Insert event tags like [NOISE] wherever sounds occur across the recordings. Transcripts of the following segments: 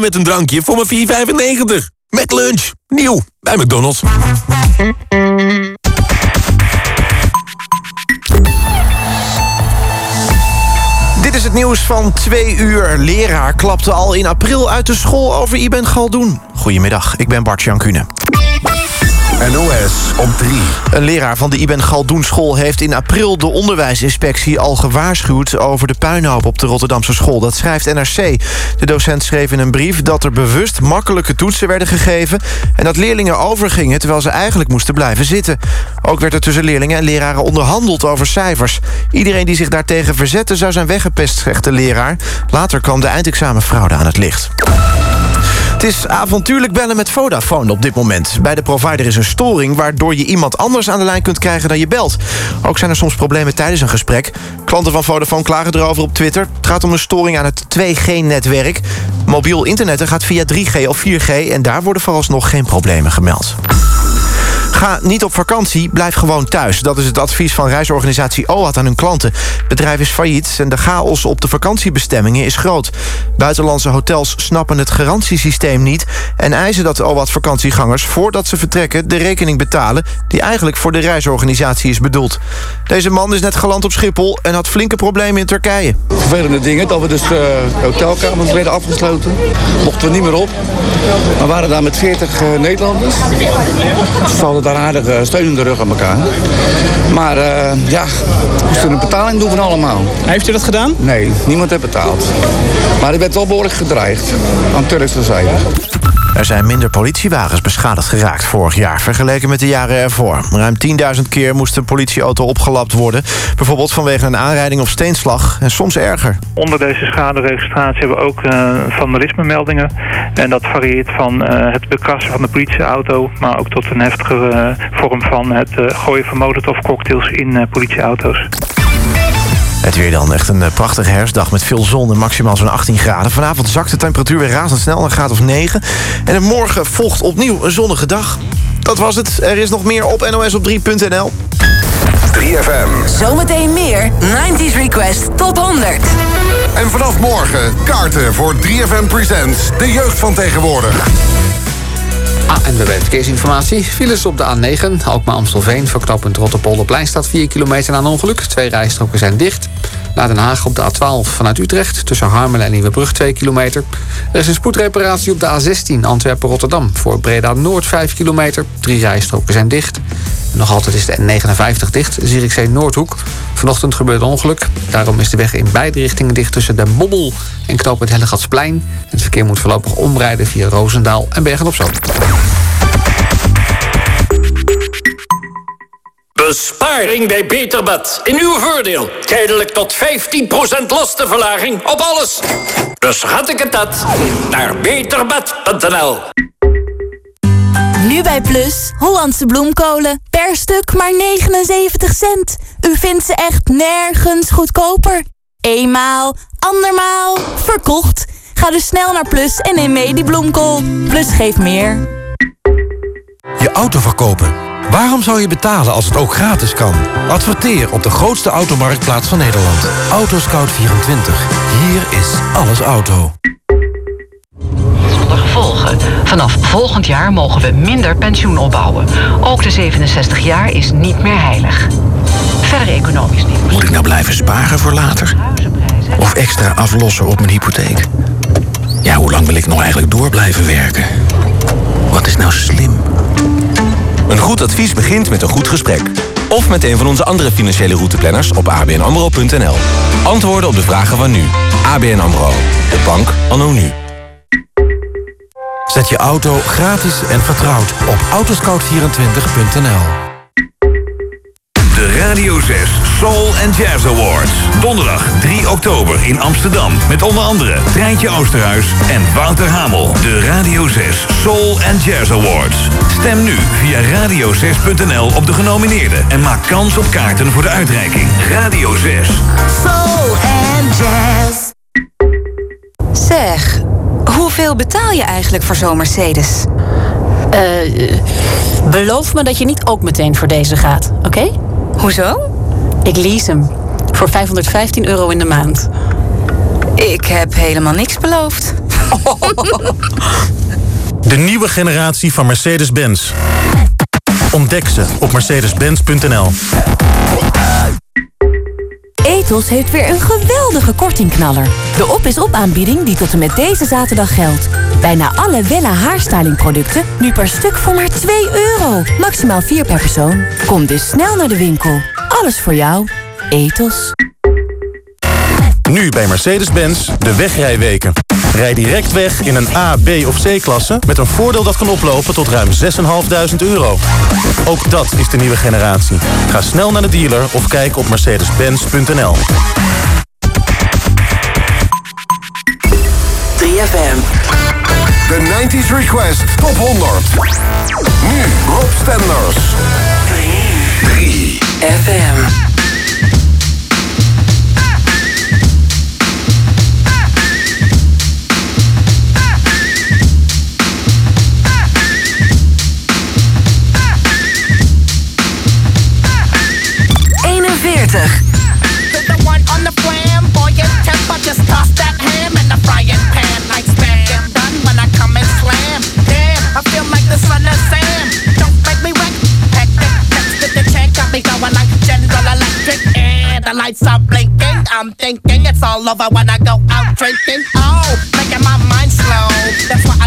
met een drankje voor mijn 4,95. Met lunch. Nieuw bij McDonald's. Dit is het nieuws van twee uur. Leraar klapte al in april uit de school over Iben Galdoen. Goedemiddag, ik ben Bart Jankune. NOS op 3. Een leraar van de Iben Galdoen school heeft in april de onderwijsinspectie al gewaarschuwd over de puinhoop op de Rotterdamse school. Dat schrijft NRC. De docent schreef in een brief dat er bewust makkelijke toetsen werden gegeven en dat leerlingen overgingen terwijl ze eigenlijk moesten blijven zitten. Ook werd er tussen leerlingen en leraren onderhandeld over cijfers. Iedereen die zich daartegen verzette zou zijn weggepest, zegt de leraar. Later kwam de eindexamenfraude aan het licht. Het is avontuurlijk bellen met Vodafone op dit moment. Bij de provider is een storing... waardoor je iemand anders aan de lijn kunt krijgen dan je belt. Ook zijn er soms problemen tijdens een gesprek. Klanten van Vodafone klagen erover op Twitter. Het gaat om een storing aan het 2G-netwerk. Mobiel internetten gaat via 3G of 4G... en daar worden vooralsnog geen problemen gemeld. Ga niet op vakantie, blijf gewoon thuis. Dat is het advies van reisorganisatie OAT aan hun klanten. Het bedrijf is failliet en de chaos op de vakantiebestemmingen is groot. Buitenlandse hotels snappen het garantiesysteem niet... en eisen dat OAT-vakantiegangers voordat ze vertrekken... de rekening betalen die eigenlijk voor de reisorganisatie is bedoeld. Deze man is net geland op Schiphol en had flinke problemen in Turkije. Vervelende dingen, dat we dus uh, hotelkamers werden afgesloten. Mochten we niet meer op. We waren daar met 40 uh, Nederlanders. Ze hadden daar steun in de rug aan elkaar. Maar uh, ja, we moesten een betaling doen van allemaal. Heeft u dat gedaan? Nee, niemand heeft betaald. Maar ik werd wel behoorlijk gedreigd aan Turkse zijde. Er zijn minder politiewagens beschadigd geraakt vorig jaar... vergeleken met de jaren ervoor. Ruim 10.000 keer moest een politieauto opgelapt worden. Bijvoorbeeld vanwege een aanrijding of steenslag. En soms erger. Onder deze schaderegistratie hebben we ook uh, vandalisme-meldingen. En dat varieert van uh, het bekrassen van de politieauto... maar ook tot een heftige uh, vorm van het gooien van molotovcocktails in politieauto's. Het weer dan. Echt een prachtige herfstdag met veel zon en maximaal zo'n 18 graden. Vanavond zakt de temperatuur weer razendsnel naar een graad of 9. En morgen volgt opnieuw een zonnige dag. Dat was het. Er is nog meer op nosop3.nl. 3FM. Zometeen meer 90s Request Top 100. En vanaf morgen kaarten voor 3FM Presents de jeugd van tegenwoordig. ANWB Verkeersinformatie. Files op de A9, Alkmaar-Amstelveen... voor knooppunt Rotterpolderplein staat 4 kilometer na een ongeluk. Twee rijstroken zijn dicht. Naar Den Haag op de A12 vanuit Utrecht... tussen Harmelen en Nieuwebrug 2 kilometer. Er is een spoedreparatie op de A16 Antwerpen-Rotterdam... voor Breda-Noord 5 kilometer. Drie rijstroken zijn dicht. Nog altijd is de N59 dicht, Zierikzee Noordhoek. Vanochtend gebeurde ongeluk. Daarom is de weg in beide richtingen dicht tussen Den Bobbel en knooppunt Hellegatsplein. Het verkeer moet voorlopig omrijden via Roosendaal en Bergen-op-Zoom. Besparing bij Beterbed. In uw voordeel. Tijdelijk tot 15% lastenverlaging op alles. Dus had ik het dat. Naar beterbed.nl Nu bij Plus, Hollandse bloemkolen. Per stuk maar 79 cent. U vindt ze echt nergens goedkoper. Eenmaal, andermaal, verkocht. Ga dus snel naar Plus en neem mee die bloemkool. Plus geeft meer. Je auto verkopen. Waarom zou je betalen als het ook gratis kan? Adverteer op de grootste automarktplaats van Nederland. Autoscout24. Hier is alles auto. Zonder gevolgen. Vanaf volgend jaar mogen we minder pensioen opbouwen. Ook de 67 jaar is niet meer heilig. Verder economisch nieuws. Moet ik nou blijven sparen voor later? Of extra aflossen op mijn hypotheek? Ja, hoe lang wil ik nog eigenlijk door blijven werken? Wat is nou slim? Een goed advies begint met een goed gesprek. Of met een van onze andere financiële routeplanners op abnamro.nl. Antwoorden op de vragen van nu. ABN AMRO. De bank anno nu. Zet je auto gratis en vertrouwd op autoscout24.nl. De Radio 6 Soul and Jazz Awards. Donderdag 3 oktober in Amsterdam. Met onder andere Treintje Oosterhuis en Wouter Hamel. De Radio 6 Soul and Jazz Awards. Stem nu via radio6.nl op de genomineerden. En maak kans op kaarten voor de uitreiking. Radio 6. Soul and Jazz. Zeg, hoeveel betaal je eigenlijk voor zo'n Mercedes? Uh, beloof me dat je niet ook meteen voor deze gaat, oké? Okay? Hoezo? Ik lease hem. Voor 515 euro in de maand. Ik heb helemaal niks beloofd. [LAUGHS] De nieuwe generatie van Mercedes-Benz. Ontdek ze op mercedes-benz.nl. Etos heeft weer een geweldige kortingknaller. De op is op aanbieding die tot en met deze zaterdag geldt. Bijna alle Wella haarstylingproducten nu per stuk voor maar 2 euro. Maximaal 4 per persoon. Kom dus snel naar de winkel. Alles voor jou. Etos. Nu bij Mercedes-Benz de wegrijweken. Rij direct weg in een A, B of C-klasse... met een voordeel dat kan oplopen tot ruim 6.500 euro. Ook dat is de nieuwe generatie. Ga snel naar de dealer of kijk op mercedes-benz.nl. 3FM. De 90s Request Top 100. Nu Rob Stenders. 3FM. The one on the flamboyant temper, just lights are blinking. I'm thinking it's all over when I go out drinking. Oh, making my mind slow. That's why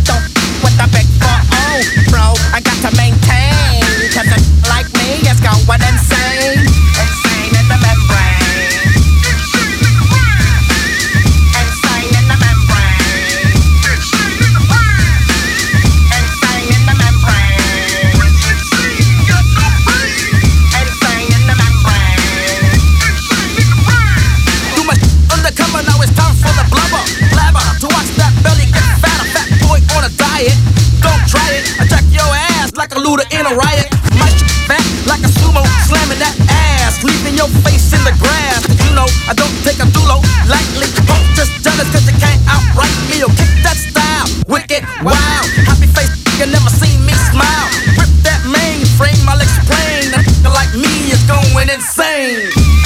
in a riot. Shit fat like a sumo, slamming that ass. Leaving your face in the grass. Cause you know I don't take a dulo lightly. Punk just jealous cause you can't outright me. Yo, kick that style. Wicked, wow. Happy face, you never seen me smile. Rip that mainframe, I'll explain. A like me is going. Insane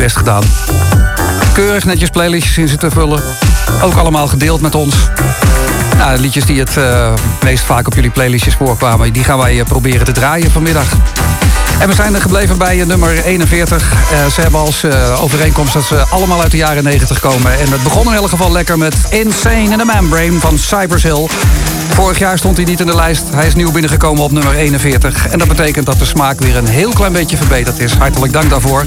best gedaan. Keurig netjes playlistjes in zitten vullen. Ook allemaal gedeeld met ons. Nou, liedjes die het eh, meest vaak op jullie playlistjes voorkwamen... die gaan wij eh, proberen te draaien vanmiddag. En we zijn er gebleven bij eh, nummer 41. Eh, ze hebben als overeenkomst dat ze allemaal uit de jaren 90 komen. En het begon in elk geval lekker met Insane in the Membrane van Cypress Hill. Vorig jaar stond hij niet in de lijst. Hij is nieuw binnengekomen op nummer 41. En dat betekent dat de smaak weer een heel klein beetje verbeterd is. Hartelijk dank daarvoor.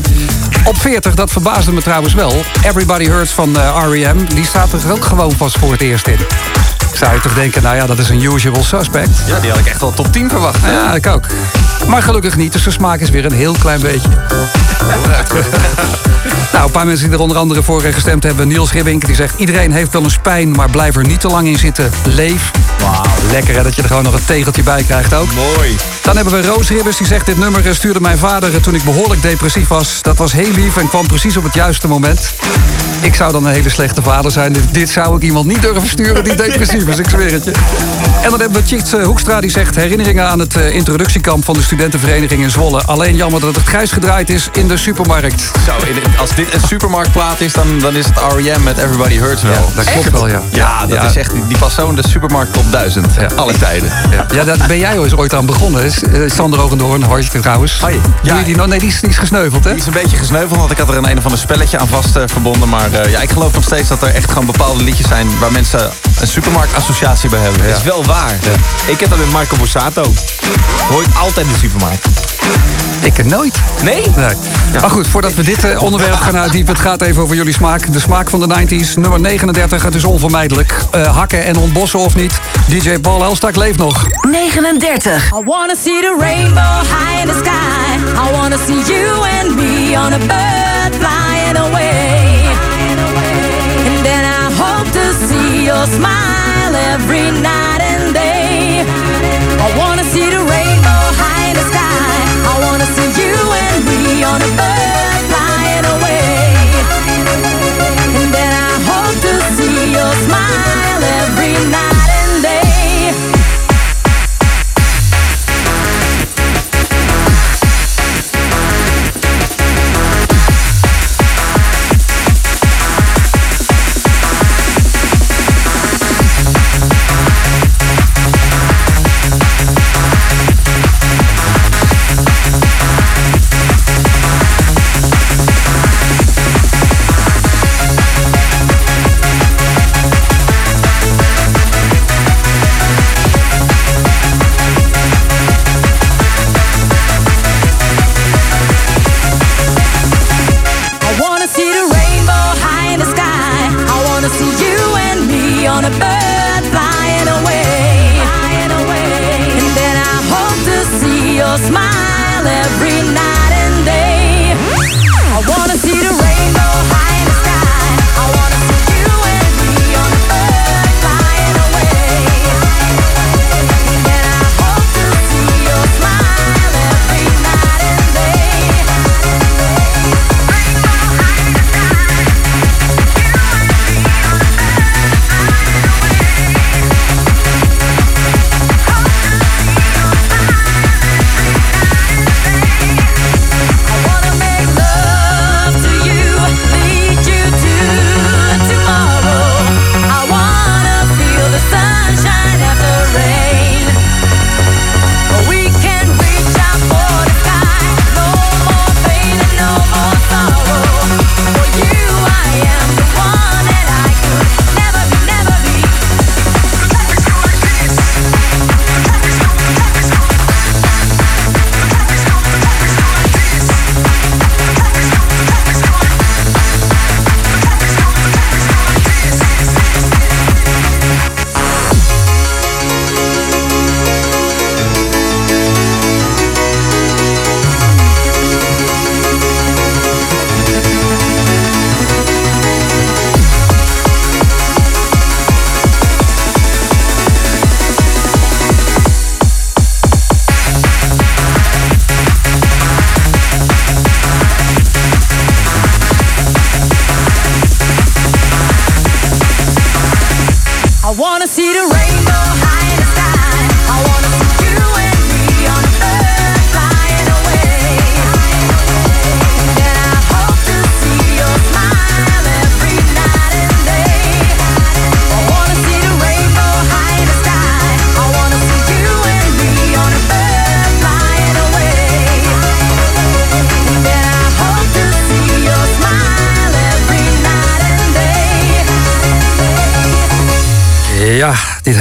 Op 40, dat verbaasde me trouwens wel. Everybody Hurts van eh, R.E.M. Die staat er ook gewoon pas voor het eerst in. Zou je toch denken, nou ja, dat is een usual suspect. Ja, die had ik echt wel top 10 verwacht. hè? Ja, ik ook. Maar gelukkig niet, dus de smaak is weer een heel klein beetje. [LAUGHS] nou, een paar mensen die er onder andere voor gestemd hebben. Niels Ribbink, die zegt... iedereen heeft wel eens pijn, maar blijf er niet te lang in zitten. Leef. Wauw, lekker hè, dat je er gewoon nog een tegeltje bij krijgt ook. Mooi. Dan hebben we Roos Ribbers, die zegt... dit nummer stuurde mijn vader toen ik behoorlijk depressief was. Dat was heel lief en kwam precies op het juiste moment. Ik zou dan een hele slechte vader zijn. Dit- Dit zou ik iemand niet durven sturen die [LAUGHS] depressief is, ik zweer het je. En dan hebben we Tjitz eh, Hoekstra, die zegt... herinneringen aan het eh, introductiekamp van de studentenvereniging in Zwolle. Alleen jammer dat het grijs gedraaid is in de supermarkt. Zo, als dit een supermarktplaat is, dan, dan is het R.E.M. met Everybody Hurts wel. dat klopt Echt? wel, ja. Ja, dat Ja. is echt, die past zo in de supermarkt top 1000. Alle tijden. Ja, ja daar ben jij eens ooit aan begonnen. eh, Sander Ogendoorn, hartstikke trouwens. Hoi. Je die, nee, die is, die is gesneuveld, hè? Die is een beetje gesneuveld, want ik had er een, een of ander spelletje aan vast verbonden. Maar ja, ik geloof nog steeds dat er echt gewoon bepaalde liedjes zijn... waar mensen een supermarktassociatie bij hebben. Dat is wel waar. Ik heb dat met Marco Borsato. Hoor ik altijd in de supermarkt. Ik er nooit. Nee? Nee. Maar goed, voordat we dit eh, onderwerp gaan uitdiepen... het gaat even over jullie smaak. De smaak van de 90s, nummer 39. Het is onvermijdelijk. Eh, hakken en ontbossen of niet. DJ Paul Elstak leeft nog. 39. I wanna see the rainbow high in the sky. I wanna see you and me on a bird flying away. And then I hope to see your smile every night and day. I wanna see the rainbow high in the sky. I wanna see you and me on a bird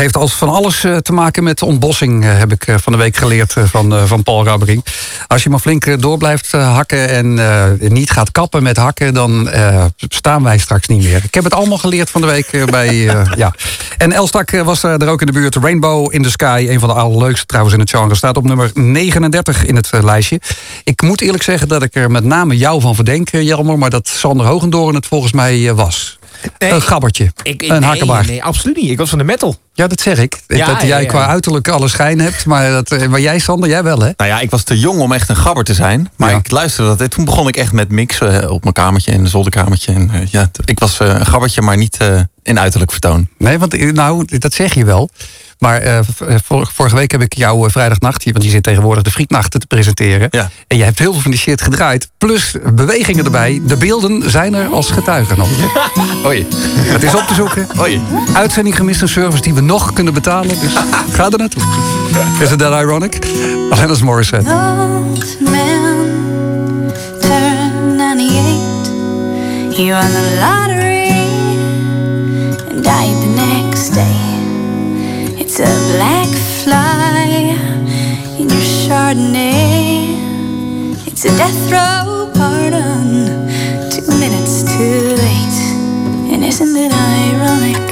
heeft als van alles eh, te maken met ontbossing, eh, heb ik eh, van de week geleerd van, van Paul Rabbering. Als je maar flink door blijft hakken en niet gaat kappen met hakken, dan staan wij straks niet meer. Ik heb het allemaal geleerd van de week bij. [LAUGHS] ja. En Elstak was er ook in de buurt. Rainbow in the Sky, een van de allerleukste trouwens in het genre, staat op nummer 39 in het lijstje. Ik moet eerlijk zeggen dat ik er met name jou van verdenk, Jelmer, maar dat Sander Hogendoorn het volgens mij was. een gabbertje, ik- een nee, hakkenbaar. Nee, absoluut niet. Ik was van de metal. Ja, dat zeg ik. Ja, dat jij ja. qua uiterlijk alle schijn hebt. Maar, dat, eh, maar jij, Sander, jij wel, hè? Nou ja, ik was te jong om echt een gabber te zijn. Maar ik luisterde dat. En toen begon ik echt met mixen op mijn kamertje, in een zolderkamertje. En, eh, ja, ik was eh, een gabbertje, maar niet eh, in uiterlijk vertoon. Nee, want eh, nou, dat zeg je wel. Maar eh, eh, vor- vorige week heb ik jou vrijdagnacht, want je zit tegenwoordig de frietnachten te presenteren. En je hebt heel veel van die shit gedraaid. Plus bewegingen erbij. De beelden zijn er als getuigen nog. [LAUGHS] Oei. Het is op te zoeken. Oei. Uitzending gemist een service die we nog kunnen betalen. Dus [LAUGHS] ga er naartoe. Is het that ironic? Alanis Morissette. Man, turn 98. He won the lottery It's a black fly in your Chardonnay. It's a death row pardon, two minutes too late. And isn't it ironic?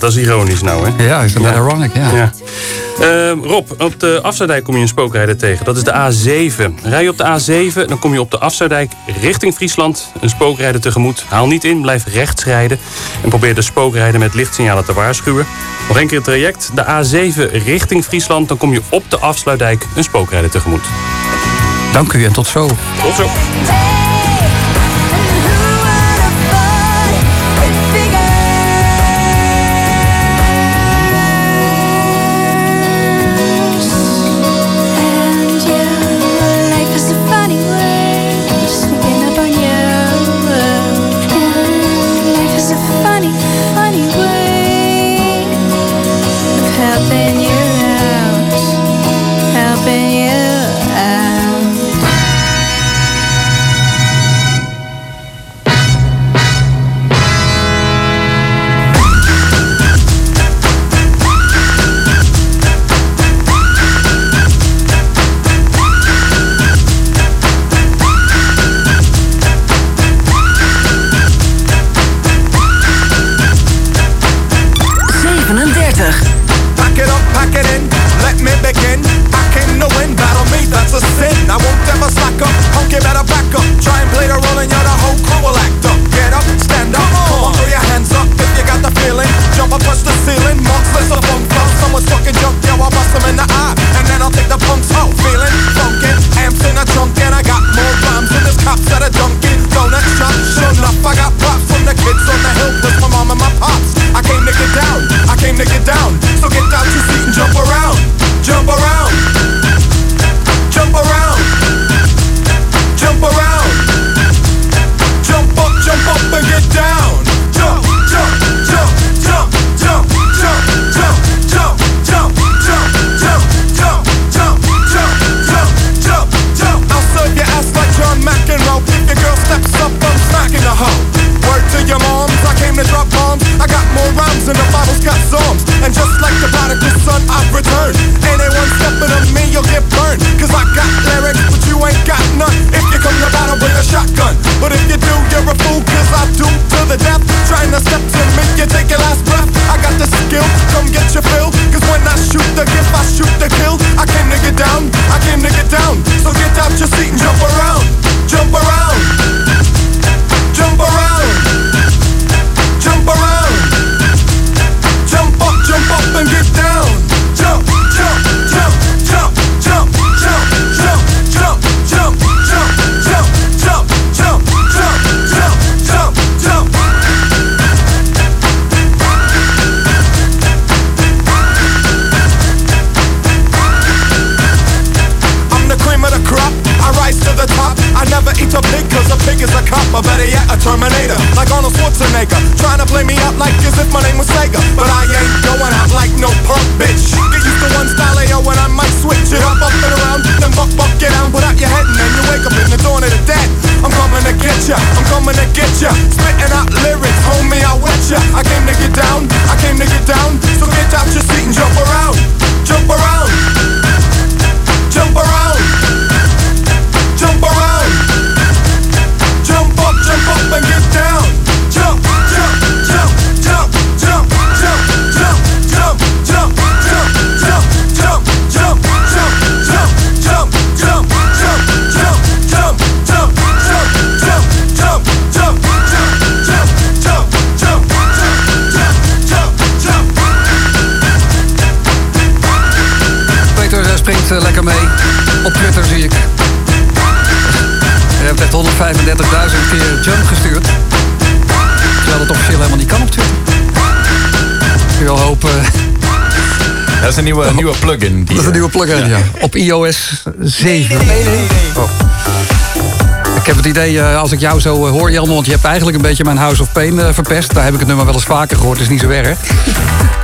Dat is ironisch nou, hè? Ja, is dat ironic, ja. Ehm, Rob, op de afsluitdijk kom je een spookrijder tegen. Dat is de A7. Rij je op de A7, dan kom je op de afsluitdijk richting Friesland. Een spookrijder tegemoet. Haal niet in, blijf rechts rijden. En probeer de spookrijder met lichtsignalen te waarschuwen. Nog een keer het traject. De A7 richting Friesland. Dan kom je op de afsluitdijk een spookrijder tegemoet. Dank u en tot zo. Tot zo. Dat is een nieuwe, nieuwe plugin. Dat is een nieuwe plugin, ja. Op iOS 7. Oh. Ik heb het idee, eh, als ik jou zo eh, hoor, Jelmer... want je hebt eigenlijk een beetje mijn House of Pain eh, verpest. Daar heb ik het nummer wel eens vaker gehoord, is niet zo erg.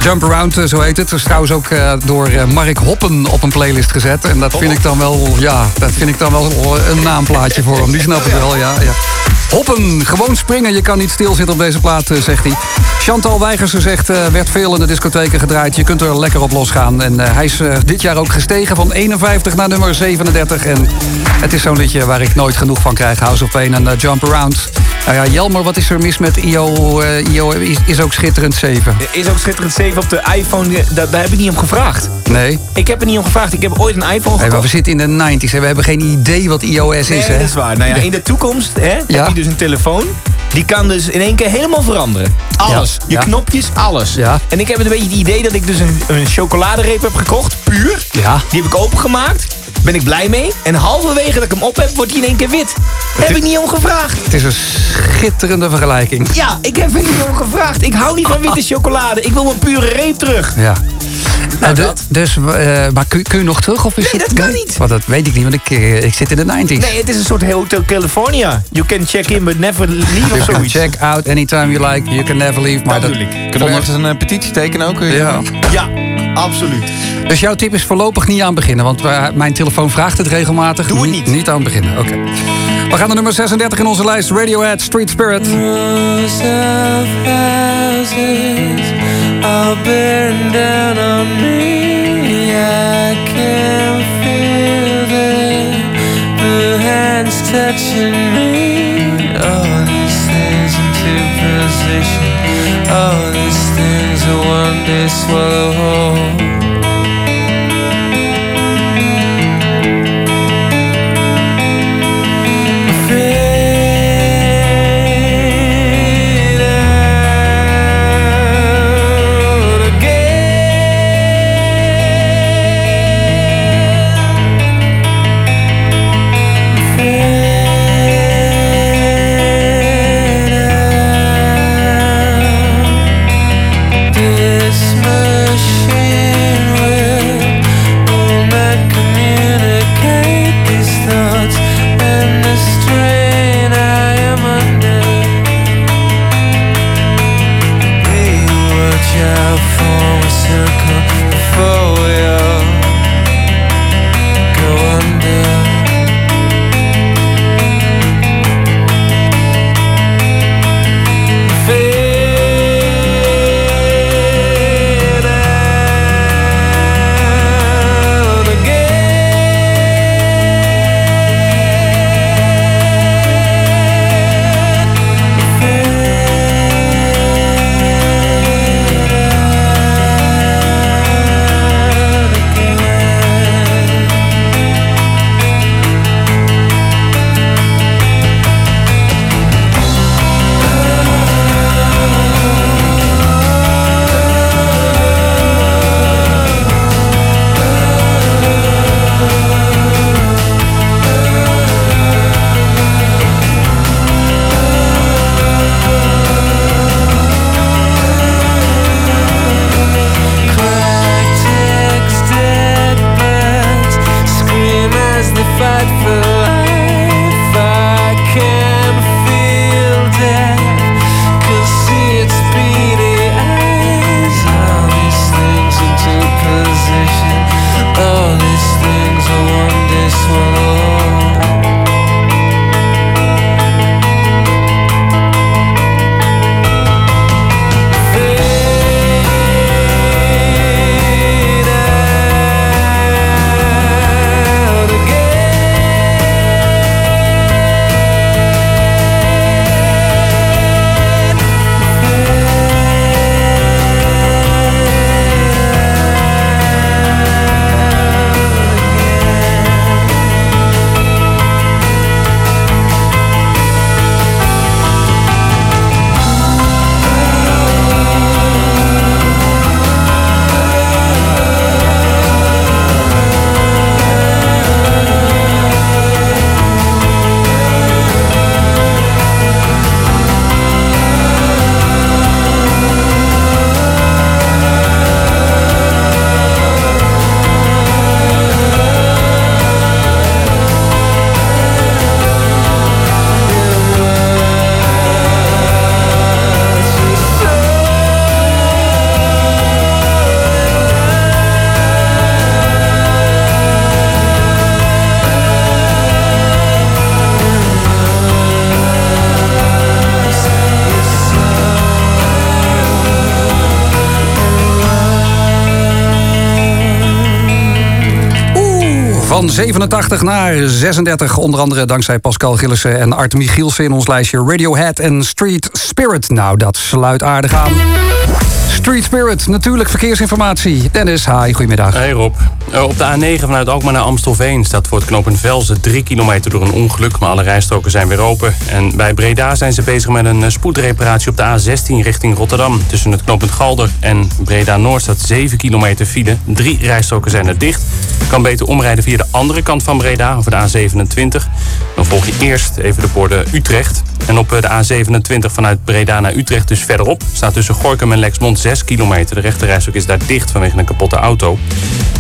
Jump Around, zo heet het. Dat is trouwens ook door Mark Hoppen op een playlist gezet. En dat vind ik dan wel, ja, dat vind ik dan wel een naamplaatje voor hem. Die snapt het wel, ja. ja. Hoppen, gewoon springen. Je kan niet stilzitten op deze plaat, zegt hij. Chantal Weigersen zegt, eh, werd veel in de discotheken gedraaid. Je kunt er lekker op losgaan. En eh, hij is eh, dit jaar ook gestegen van 51 naar nummer 37. En het is zo'n liedje waar ik nooit genoeg van krijg. House of Pain en Jump Around. Nou ja, Jelmer, wat is er mis met IO? IO is, is ook schitterend 7. Er is ook schitterend 7 op de iPhone. Daar, daar heb ik niet om gevraagd. Nee. Ik heb er niet om gevraagd. Ik heb ooit een iPhone Hey, gekocht. we zitten in de 90s en we hebben geen idee wat iOS Nee, is, hè? dat is waar. Nou ja, in de toekomst hè, Ja. heb je dus een telefoon. Die kan dus in één keer helemaal veranderen. Alles. Je knopjes, alles. Ja. En ik heb een beetje het idee dat ik dus een, een chocoladereep heb gekocht. Puur. Ja. Die heb ik opengemaakt. Ben ik blij mee. En halverwege dat ik hem op heb, wordt hij in één keer wit. Heb ik niet om gevraagd. Het is een schitterende vergelijking. Ja, ik heb er niet om gevraagd. Ik hou niet van witte chocolade. Ik wil mijn pure reep terug. Ja. Nou, de- dat. dus, eh, maar kun, kun je nog terug? Of is Nee, het, dat kan niet. Want dat weet ik niet, want ik, eh, ik zit in de 90s. Nee, het is een soort Hotel California. You can check in but never leave of You can zoiets. check out anytime you like. You can never leave. Maar dat, Kunnen we ergens een eh, petitie tekenen ook? Ja. Ja, absoluut. Dus jouw tip is voorlopig niet aan beginnen. Want mijn telefoon vraagt het regelmatig. Doe het niet. Niet aan beginnen, oké. We gaan naar nummer 36 in onze lijst. Radiohead, Street Spirit. I'll burn down on me. I can feel the hands touching me. All these things into position. All these things one day swallow whole. 87 naar 36. Onder andere dankzij Pascal Gillissen en Art Michielsen in ons lijstje Radiohead en Street Spirit. Nou, dat sluit aardig aan. Street Spirit, natuurlijk verkeersinformatie. Dennis, hi, goedemiddag. Hey Rob. Eh, Op de A9 vanuit Alkmaar naar Amstelveen staat voor het knooppunt Velzen 3 kilometer door een ongeluk. Maar alle rijstroken zijn weer open. En bij Breda zijn ze bezig met een eh, spoedreparatie op de A16 richting Rotterdam. Tussen het knooppunt Galder en Breda Noord staat 7 kilometer file. Drie rijstroken zijn er dicht. Kan beter omrijden via de andere kant van Breda, over de A27. Dan volg je eerst even de borden Utrecht. En op eh, de A27 vanuit Breda naar Utrecht, dus verderop, staat tussen Gorkum en Lexmond 6 kilometer. De rechterrijstrook is daar dicht vanwege een kapotte auto.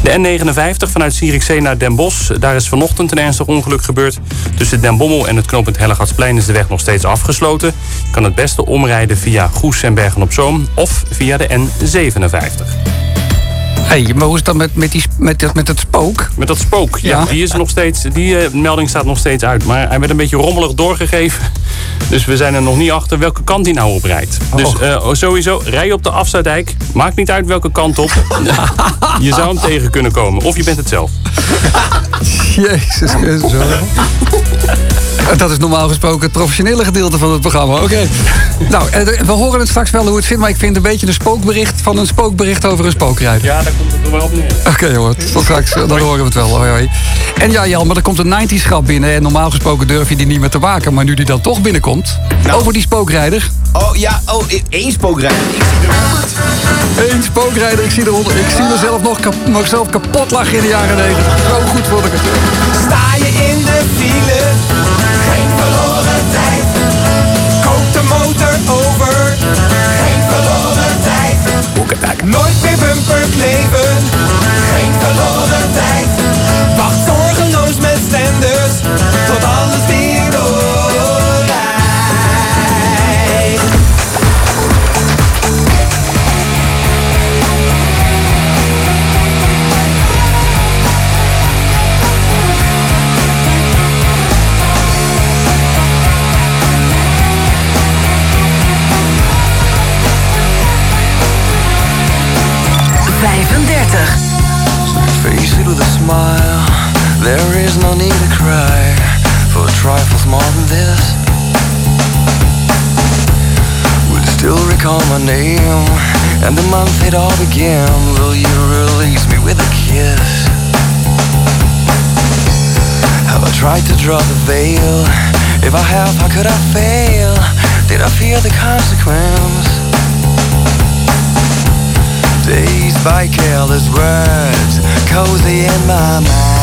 De N59 vanuit Zierikzee naar Den Bosch. Daar is vanochtend een ernstig ongeluk gebeurd. Tussen Den Bommel en het knooppunt Hellegatsplein is de weg nog steeds afgesloten. Je kan het beste omrijden via Goes en Bergen-op-Zoom of via de N57. Hey, maar hoe is het dan met, met, die, met, dat- met het spook? Met dat spook, ja, Ja. die is nog steeds. Die eh, melding staat nog steeds uit. Maar hij werd een beetje rommelig doorgegeven. [LAUGHS] Dus we zijn er nog niet achter welke kant hij nou op rijdt. Dus eh, sowieso, rij op de afsluitdijk. Maakt niet uit welke kant op. [LAUGHS] je zou hem tegen kunnen komen. Of je bent het zelf. [LAUGHS] Jezus Christus. Dat is normaal gesproken het professionele gedeelte van het programma. Oké. Nou, eh, we horen het straks wel hoe het zit, maar ik vind een beetje een spookbericht van een spookbericht over een spookrijder. Ja, daar komt het er wel op neer. Oké jongen, tot straks, dan horen we het wel. Hoi, hoi. En ja Jan, maar er komt een 90s grap binnen. En normaal gesproken durf je die niet meer te waken. Maar nu die dan toch binnenkomt, over die spookrijder. Oh ja, oh, één spookrijder. Ik zie er. Eén spookrijder, ik zie er onder. Ik zie mezelf nog kap, mezelf kapot lachen in de jaren 90. Zo goed vond ik het. Sta je in de file, geen verloren tijd. Koop de motor over, Nooit meer bumper kleven, geen verloren tijd. Smile. There is no need to cry for trifles more than this. Would still recall my name and the month it all began. Will you release me with a kiss? Have I tried to draw the veil? If I have, how could I fail? Did I fear the consequence? Dazed by careless words, cozy in my mind.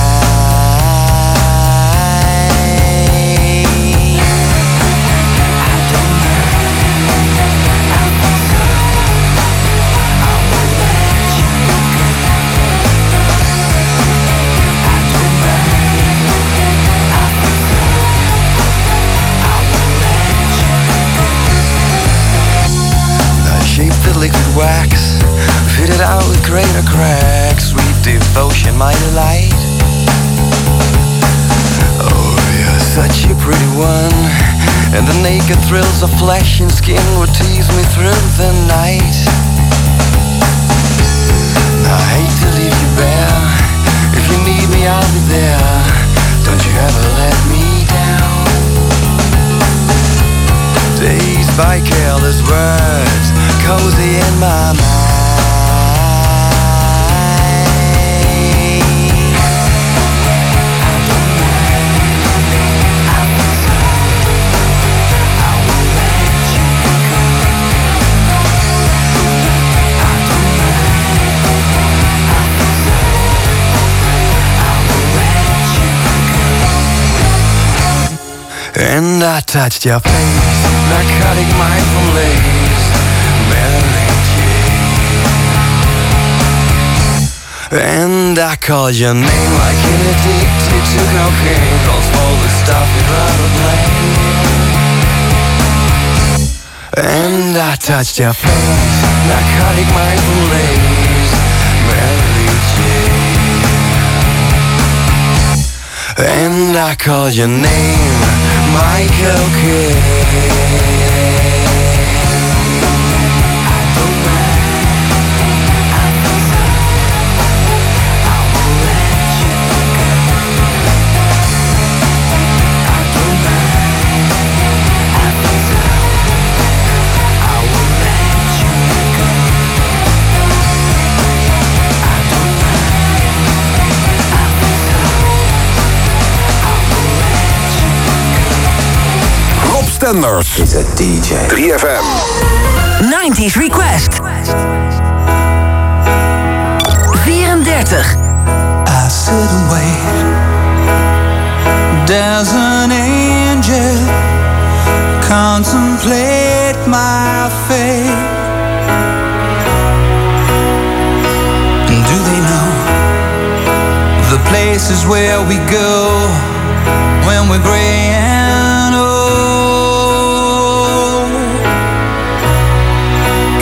My delight. Oh, you're such a pretty one, and the naked thrills of flesh and skin will tease me through the night. I hate to leave you bare. If you need me, I'll be there. Don't you ever let me down. Dazed by careless words, cozy in my mind. And I touched your face, narcotic mindful Mary Jane. And I called your name like an addicted to cocaine, calls all the stuff you'd rather blame. And I touched your face, narcotic mindful Mary Jane. And I called your name, Michael Kidd. Extenders. It's a DJ. 3FM. 90s Request. 34. I sit and wait. There's an angel contemplate my fate. Do they know the places where we go when we're gray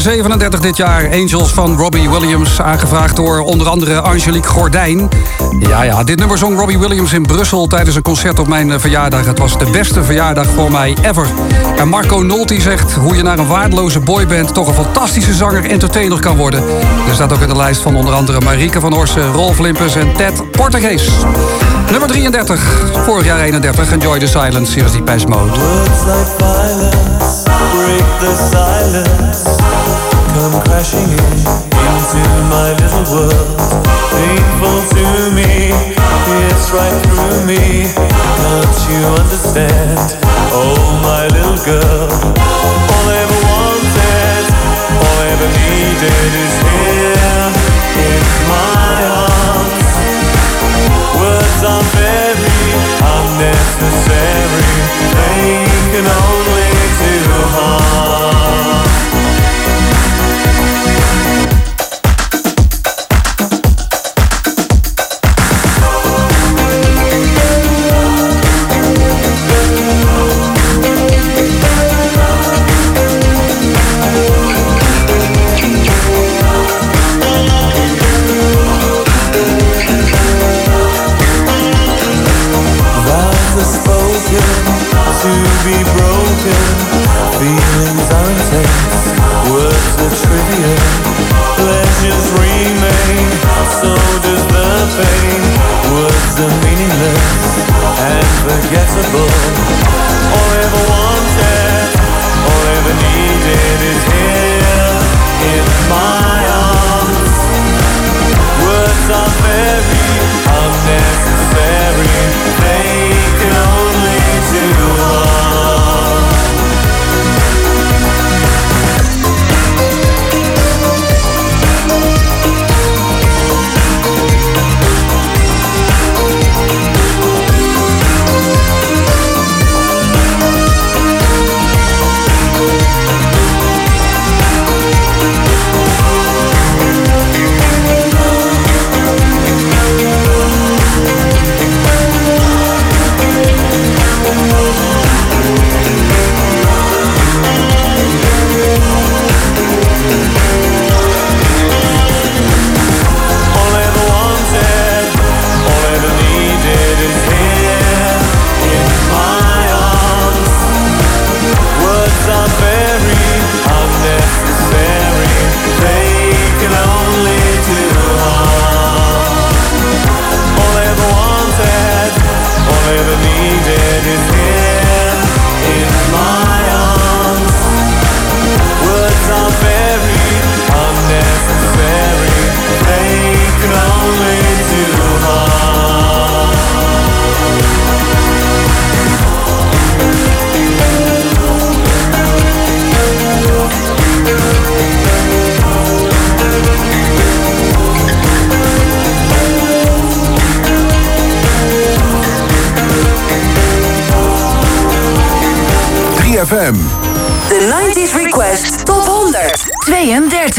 37 dit jaar. Angels van Robbie Williams. Aangevraagd door onder andere Angelique Gordijn. Ja, ja, dit nummer zong Robbie Williams in Brussel tijdens een concert op mijn eh, verjaardag. Het was de beste verjaardag voor mij ever. En Marco Nolti zegt hoe je naar een waardeloze boyband... toch een fantastische zanger entertainer kan worden. Er staat ook in de lijst van onder andere Marieke van Orsen, Rolf Limpers en Ted Portegees. Nummer 33, vorig jaar 31. Enjoy the silence, die Pijs Mode. Words like violence break the silence. Crashing in into my little world. Painful to me, it's right through me. Can't you understand?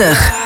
32.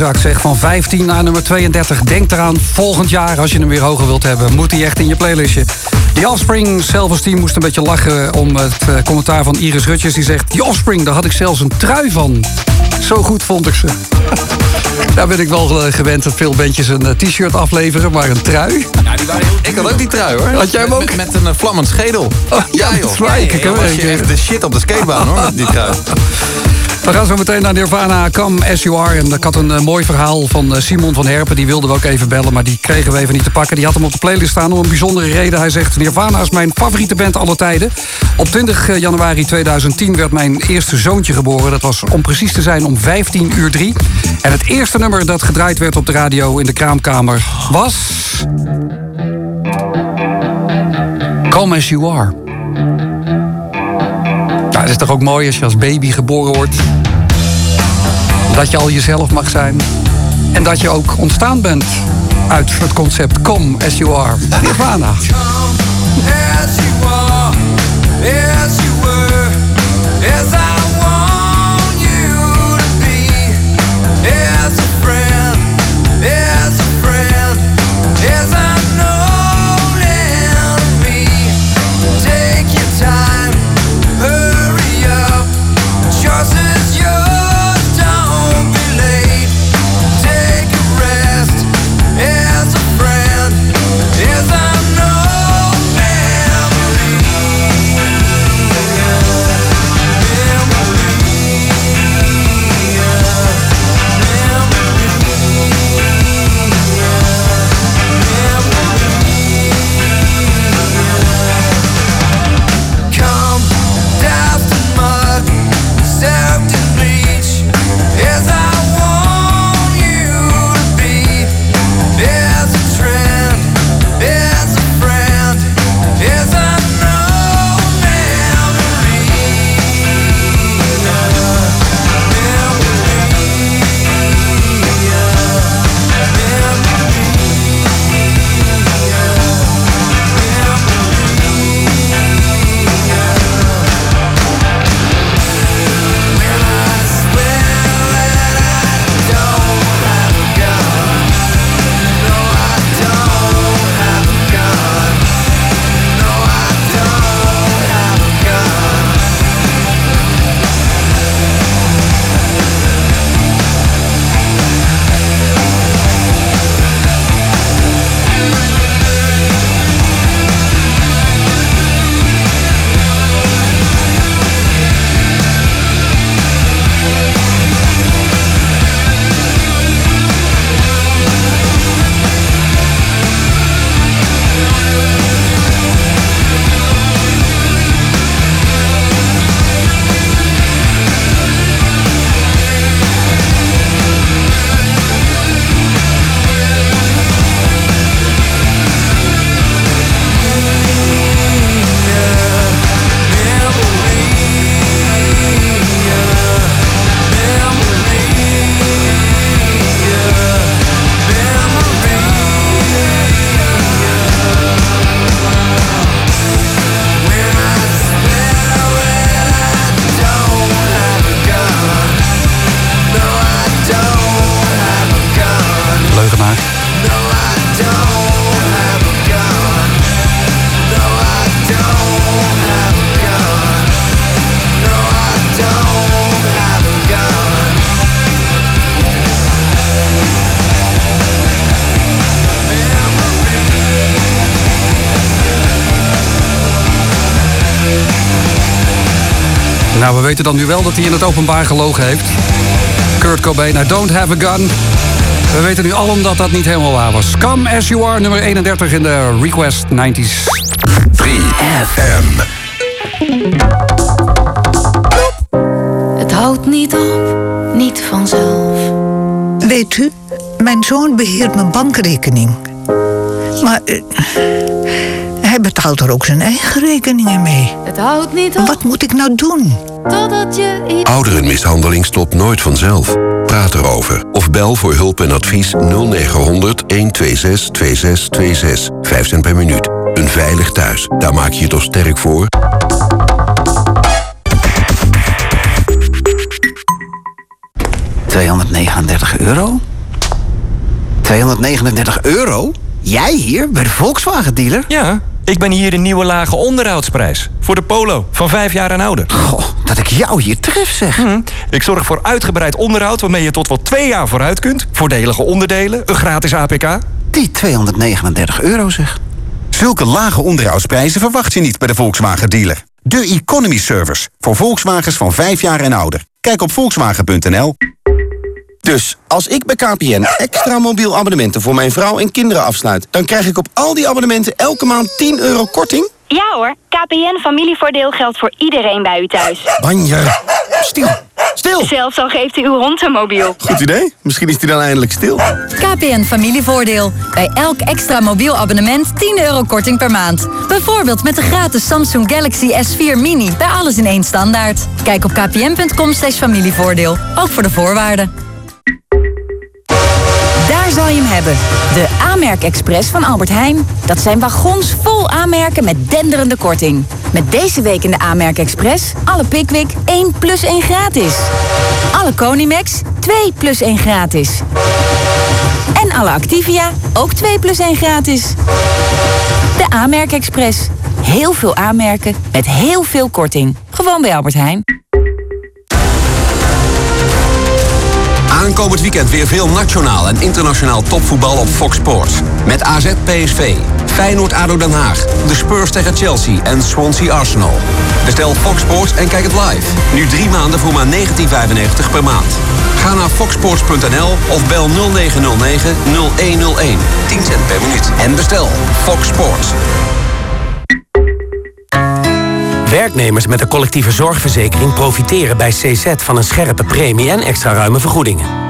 Gezakt, zeg. Van 15 naar nummer 32. Denk eraan, volgend jaar, als je hem weer hoger wilt hebben... moet hij echt in je playlistje. The Offspring, Self-Esteem, moest een beetje lachen... om het eh, commentaar van Iris Rutjes. Die zegt, The Offspring, daar had ik zelfs een trui van. Zo goed vond ik ze. [LAUGHS] Daar ben ik wel eh, gewend dat veel bandjes een eh, t-shirt afleveren, maar een trui. Ja, die waren heel... Ik had ook die trui hoor. Had jij hem ook? Met, met een vlammend schedel. ja joh. dat is waar. Ik heb Ja, was je echt de shit op de skatebaan hoor, die trui. [LAUGHS] We gaan zo meteen naar Nirvana, Come As You Are. En ik had een eh, mooi verhaal van eh, Simon van Herpen. Die wilden we ook even bellen, maar die kregen we even niet te pakken. Die had hem op de playlist staan om een bijzondere reden. Hij zegt, Nirvana is mijn favoriete band aller tijden. Op 20 januari 2010 werd mijn eerste zoontje geboren. Dat was om precies te zijn om 15 uur 3. En het eerste nummer dat gedraaid werd op de radio in de kraamkamer was... Come As You Are. Is toch ook mooi als je als baby geboren wordt. Dat je al jezelf mag zijn. En dat je ook ontstaan bent uit het concept Come As You Are. Nirvana. Weten dan nu wel dat hij in het openbaar gelogen heeft. Kurt Cobain, I don't have a gun. We weten nu allemaal dat dat niet helemaal waar was. Come As You Are, nummer 31 in de Request 90s. 3FM. Het houdt niet op, niet vanzelf. Weet u, mijn zoon beheert mijn bankrekening. Maar eh, hij betaalt er ook zijn eigen rekeningen mee. Het houdt niet op. Wat moet ik nou doen? Totdat je iets... Ouderenmishandeling stopt nooit vanzelf. Praat erover of bel voor hulp en advies 0900 126 2626. 5 cent per minuut. Een veilig thuis. Daar maak je je toch sterk voor? 239 euro? 239 euro? Jij hier, bij de Volkswagen-dealer? Ja, ik ben hier de nieuwe lage onderhoudsprijs. Voor de Polo, van vijf jaar en ouder. Goh, dat ik jou hier tref, zeg. Hm, ik zorg voor uitgebreid onderhoud waarmee je tot wel twee jaar vooruit kunt. Voordelige onderdelen, een gratis APK. Die 239 euro, zeg. Zulke lage onderhoudsprijzen verwacht je niet bij de Volkswagen dealer. De Economy Service. Voor Volkswagens van 5 jaar en ouder. Kijk op volkswagen.nl. Dus als ik bij KPN extra mobiel abonnementen voor mijn vrouw en kinderen afsluit... dan krijg ik op al die abonnementen elke maand 10 euro korting? Ja hoor, KPN familievoordeel geldt voor iedereen bij u thuis. Banje, stil, stil. Zelfs al geeft u uw hond een mobiel. Goed idee. Misschien is die dan eindelijk stil. KPN Familievoordeel. Bij elk extra mobiel abonnement 10 euro korting per maand. Bijvoorbeeld met de gratis Samsung Galaxy S4 Mini bij alles in één standaard. Kijk op kpn.com slash familievoordeel. Ook voor de voorwaarden. Zal je hem hebben. De Aanmerk Express van Albert Heijn. Dat zijn wagons vol aanmerken met denderende korting. Met deze week in de Aanmerk Express alle Pickwick 1 plus 1 gratis. Alle Conimax 2 plus 1 gratis. En alle Activia ook 2 plus 1 gratis. De Aanmerk Express. Heel veel aanmerken met heel veel korting. Gewoon bij Albert Heijn. Aankomend weekend weer veel nationaal en internationaal topvoetbal op Fox Sports. Met AZ PSV, Feyenoord ADO Den Haag, de Spurs tegen Chelsea en Swansea Arsenal. Bestel Fox Sports en kijk het live. Nu drie maanden voor maar 19,95 per maand. Ga naar foxsports.nl of bel 0909 0101. 10 cent per minuut. En bestel Fox Sports. Werknemers met een collectieve zorgverzekering profiteren bij CZ van een scherpe premie en extra ruime vergoedingen.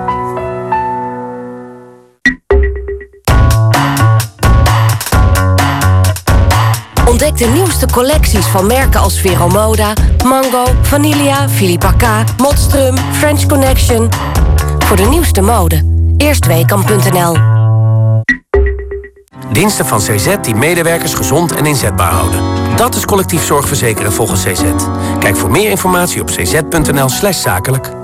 Ontdek de nieuwste collecties van merken als Veromoda, Mango, Vanilla, Philippa K, Modstrum, French Connection. Voor de nieuwste mode. Eerstweekam.nl Diensten van CZ die medewerkers gezond en inzetbaar houden. Dat is collectief zorgverzekeren volgens CZ. Kijk voor meer informatie op cz.nl slash zakelijk.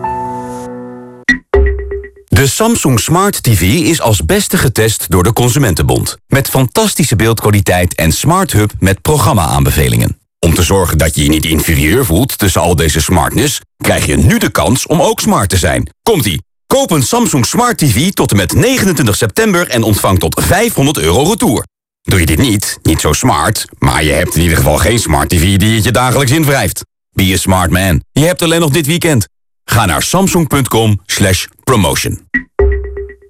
De Samsung Smart TV is als beste getest door de Consumentenbond. Met fantastische beeldkwaliteit en Smart Hub met programma-aanbevelingen. Om te zorgen dat je je niet inferieur voelt tussen al deze smartness... krijg je nu de kans om ook smart te zijn. Komt-ie! Koop een Samsung Smart TV tot en met 29 september... en ontvang tot 500 euro retour. Doe je dit niet, niet zo smart... maar je hebt in ieder geval geen Smart TV die het je dagelijks invrijft. Be a smart man. Je hebt alleen nog dit weekend. Ga naar samsung.com slash promotion.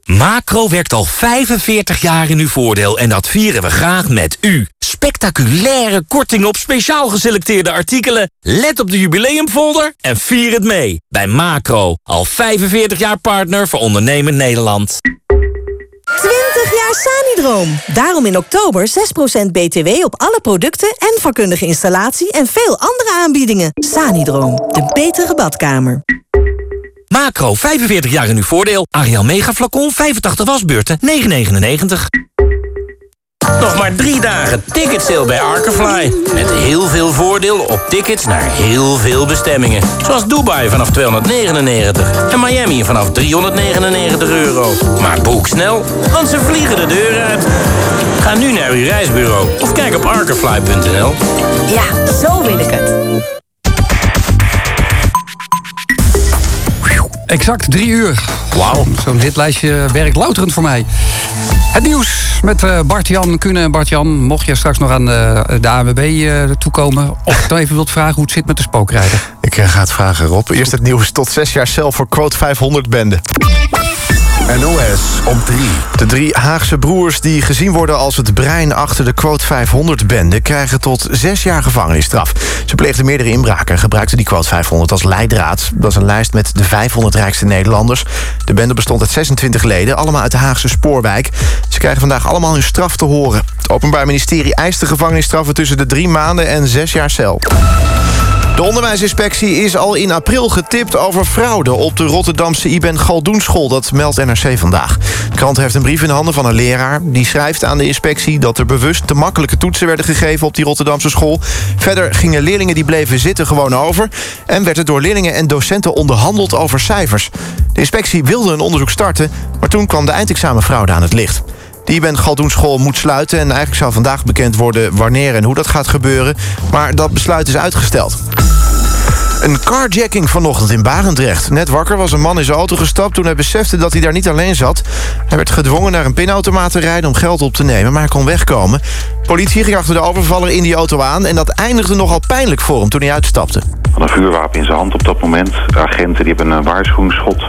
Macro werkt al 45 jaar in uw voordeel en dat vieren we graag met u. Spectaculaire kortingen op speciaal geselecteerde artikelen. Let op de jubileumfolder en vier het mee. Bij Macro, al 45 jaar partner voor ondernemen Nederland. 20 jaar Sanidroom. Daarom in oktober 6% BTW op alle producten en vakkundige installatie en veel andere aanbiedingen. Sanidroom, de betere badkamer. Macro, 45 jaar in uw voordeel. Ariel Mega Flacon, 85 wasbeurten, 9,99. Nog maar drie dagen ticketsale bij Arkerfly. Met heel veel voordeel op tickets naar heel veel bestemmingen. Zoals Dubai vanaf 299 en Miami vanaf 399 euro. Maar boek snel, want ze vliegen de deur uit. Ga nu naar uw reisbureau of kijk op arkerfly.nl. Ja, zo wil ik het. Exact drie uur. Wauw. Zo'n hitlijstje werkt louterend voor mij. Het nieuws met eh, Bart-Jan en Bart-Jan. Mocht je straks nog aan de, de ANWB eh, toekomen... of [LAUGHS] dan even wilt vragen hoe het zit met de spookrijder. Ik eh, ga het vragen, Rob. Eerst het nieuws tot zes jaar cel voor quote 500 bende. NOS op 3. De drie Haagse broers die gezien worden als het brein achter de Quote 500-bende... krijgen tot zes jaar gevangenisstraf. Ze pleegden meerdere inbraken en gebruikten die Quote 500 als leidraad. Dat is een lijst met de 500 rijkste Nederlanders. De bende bestond uit 26 leden, allemaal uit de Haagse Spoorwijk. Ze krijgen vandaag allemaal hun straf te horen. Het Openbaar Ministerie eist de gevangenisstraffen tussen de drie maanden en zes jaar cel. De onderwijsinspectie is al in april getipt over fraude... op de Rotterdamse Iben Galdoenschool, dat meldt NRC vandaag. De krant heeft een brief in handen van een leraar. Die schrijft aan de inspectie dat er bewust te makkelijke toetsen werden gegeven... op die Rotterdamse school. Verder gingen leerlingen die bleven zitten gewoon over... en werd er door leerlingen en docenten onderhandeld over cijfers. De inspectie wilde een onderzoek starten... maar toen kwam de eindexamenfraude aan het licht. De Iben Galdoenschool moet sluiten... en eigenlijk zou vandaag bekend worden wanneer en hoe dat gaat gebeuren. Maar dat besluit is uitgesteld. Een carjacking vanochtend in Barendrecht. Net wakker was een man in zijn auto gestapt toen hij besefte dat hij daar niet alleen zat. Hij werd gedwongen naar een pinautomaat te rijden om geld op te nemen, maar hij kon wegkomen. Politie ging achter de overvaller in die auto aan en dat eindigde nogal pijnlijk voor hem toen hij uitstapte. had een vuurwapen in zijn hand op dat moment. De agenten die hebben een waarschuwingsschot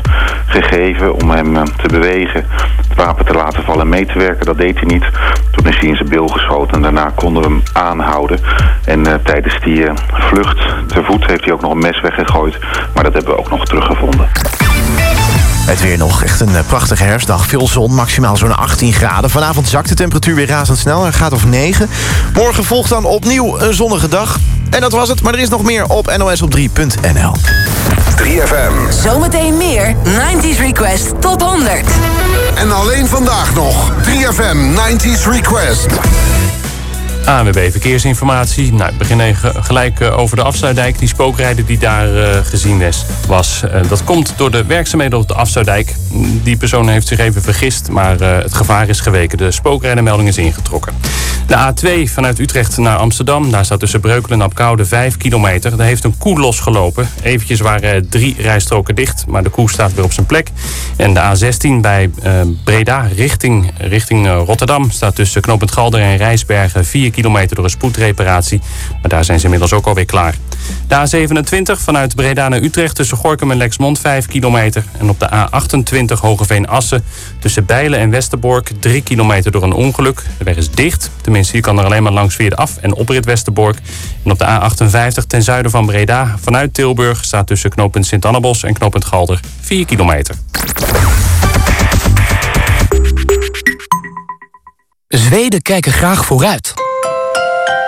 gegeven om hem eh, te bewegen. Het wapen te laten vallen en mee te werken. Dat deed hij niet. Toen is hij in zijn bil geschoten en daarna konden we hem aanhouden. En eh, tijdens die eh, vlucht te voet heeft hij ook nog een mes weggegooid. Maar dat hebben we ook nog teruggevonden. Het weer nog. Echt een eh, prachtige herfstdag. Veel zon, maximaal zo'n 18 graden. Vanavond zakt de temperatuur weer razendsnel. Er gaat of 9. Morgen volgt dan opnieuw een zonnige dag. En dat was het, maar er is nog meer op nosop3.nl. 3FM. Zometeen meer 90s Request Top 100. En alleen vandaag nog 3FM 90s Request. ANWB Verkeersinformatie. Nou, ik begin gelijk eh, over de afsluitdijk. Die spookrijder die daar eh, gezien was. Eh, dat komt door de werkzaamheden op de afsluitdijk. Die persoon heeft zich even vergist, maar het gevaar is geweken. De spookrijdermelding is ingetrokken. De A2 vanuit Utrecht naar Amsterdam. Daar staat tussen Breukelen en Apkoude 5 kilometer. Daar heeft een koe losgelopen. Eventjes waren drie rijstroken dicht, maar de koe staat weer op zijn plek. En de A16 bij Breda richting, richting Rotterdam staat tussen Knopend Galder en Rijsbergen 4 kilometer door een spoedreparatie. Maar daar zijn ze inmiddels ook alweer klaar. De A27 vanuit Breda naar Utrecht tussen Gorkum en Lexmond 5 kilometer. En op de A28 Hogeveen-Assen tussen Bijlen en Westerbork 3 kilometer door een ongeluk. De weg is dicht. Tenminste, je kan er alleen maar langs via af- en oprit Westerbork. En op de A58 ten zuiden van Breda vanuit Tilburg staat tussen knooppunt Sint-Annabos en knooppunt Galder 4 kilometer. Zweden kijken graag vooruit.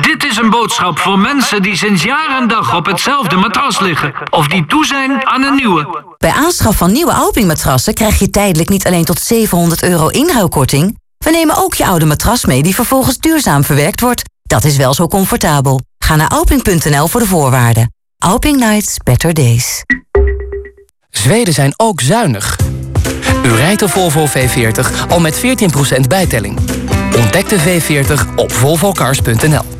Dit is een boodschap voor mensen die sinds jaar en dag op hetzelfde matras liggen. Of die toe zijn aan een nieuwe. Bij aanschaf van nieuwe Alping-matrassen krijg je tijdelijk niet alleen tot 700 euro inruilkorting. We nemen ook je oude matras mee die vervolgens duurzaam verwerkt wordt. Dat is wel zo comfortabel. Ga naar alping.nl voor de voorwaarden. Alping Nights, better days. Zweden zijn ook zuinig. U rijdt de Volvo V40 al met 14% bijtelling. Ontdek de V40 op volvocars.nl.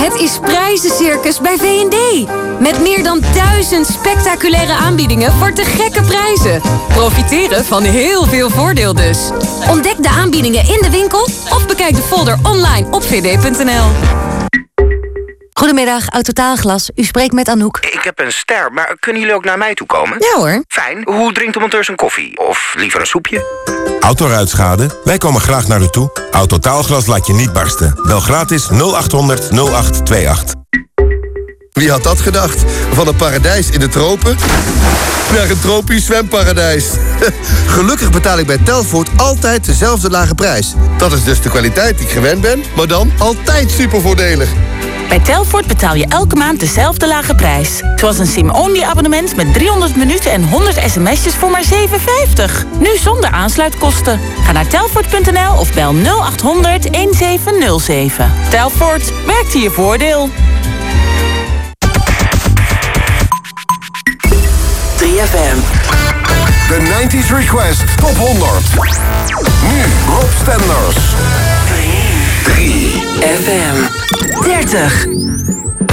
Het is prijzencircus bij V&D. Met meer dan duizend spectaculaire aanbiedingen voor te gekke prijzen. Profiteren van heel veel voordeel dus. Ontdek de aanbiedingen in de winkel of bekijk de folder online op vd.nl. Goedemiddag, Autotaalglas. U spreekt met Anouk. Ik heb een ster, maar kunnen jullie ook naar mij toe komen? Ja hoor. Fijn. Hoe drinkt de monteur zijn koffie? Of liever een soepje? Autoruitschade? Wij komen graag naar u toe. Autotaalglas laat je niet barsten. Bel gratis 0800 0828. Wie had dat gedacht? Van een paradijs in de tropen naar een tropisch zwemparadijs. [LAUGHS] Gelukkig betaal ik bij Telvoort altijd dezelfde lage prijs. Dat is dus de kwaliteit die ik gewend ben, maar dan altijd super voordelig. Bij Telfort betaal je elke maand dezelfde lage prijs. Zoals een sim-only-abonnement met 300 minuten en 100 sms'jes voor maar 7,50. Nu zonder aansluitkosten. Ga naar telfort.nl of bel 0800 1707. Telfort, werkt hier voordeel. 3FM. The 90s Request Top 100. Nu Rob Stenders. 3 FM 30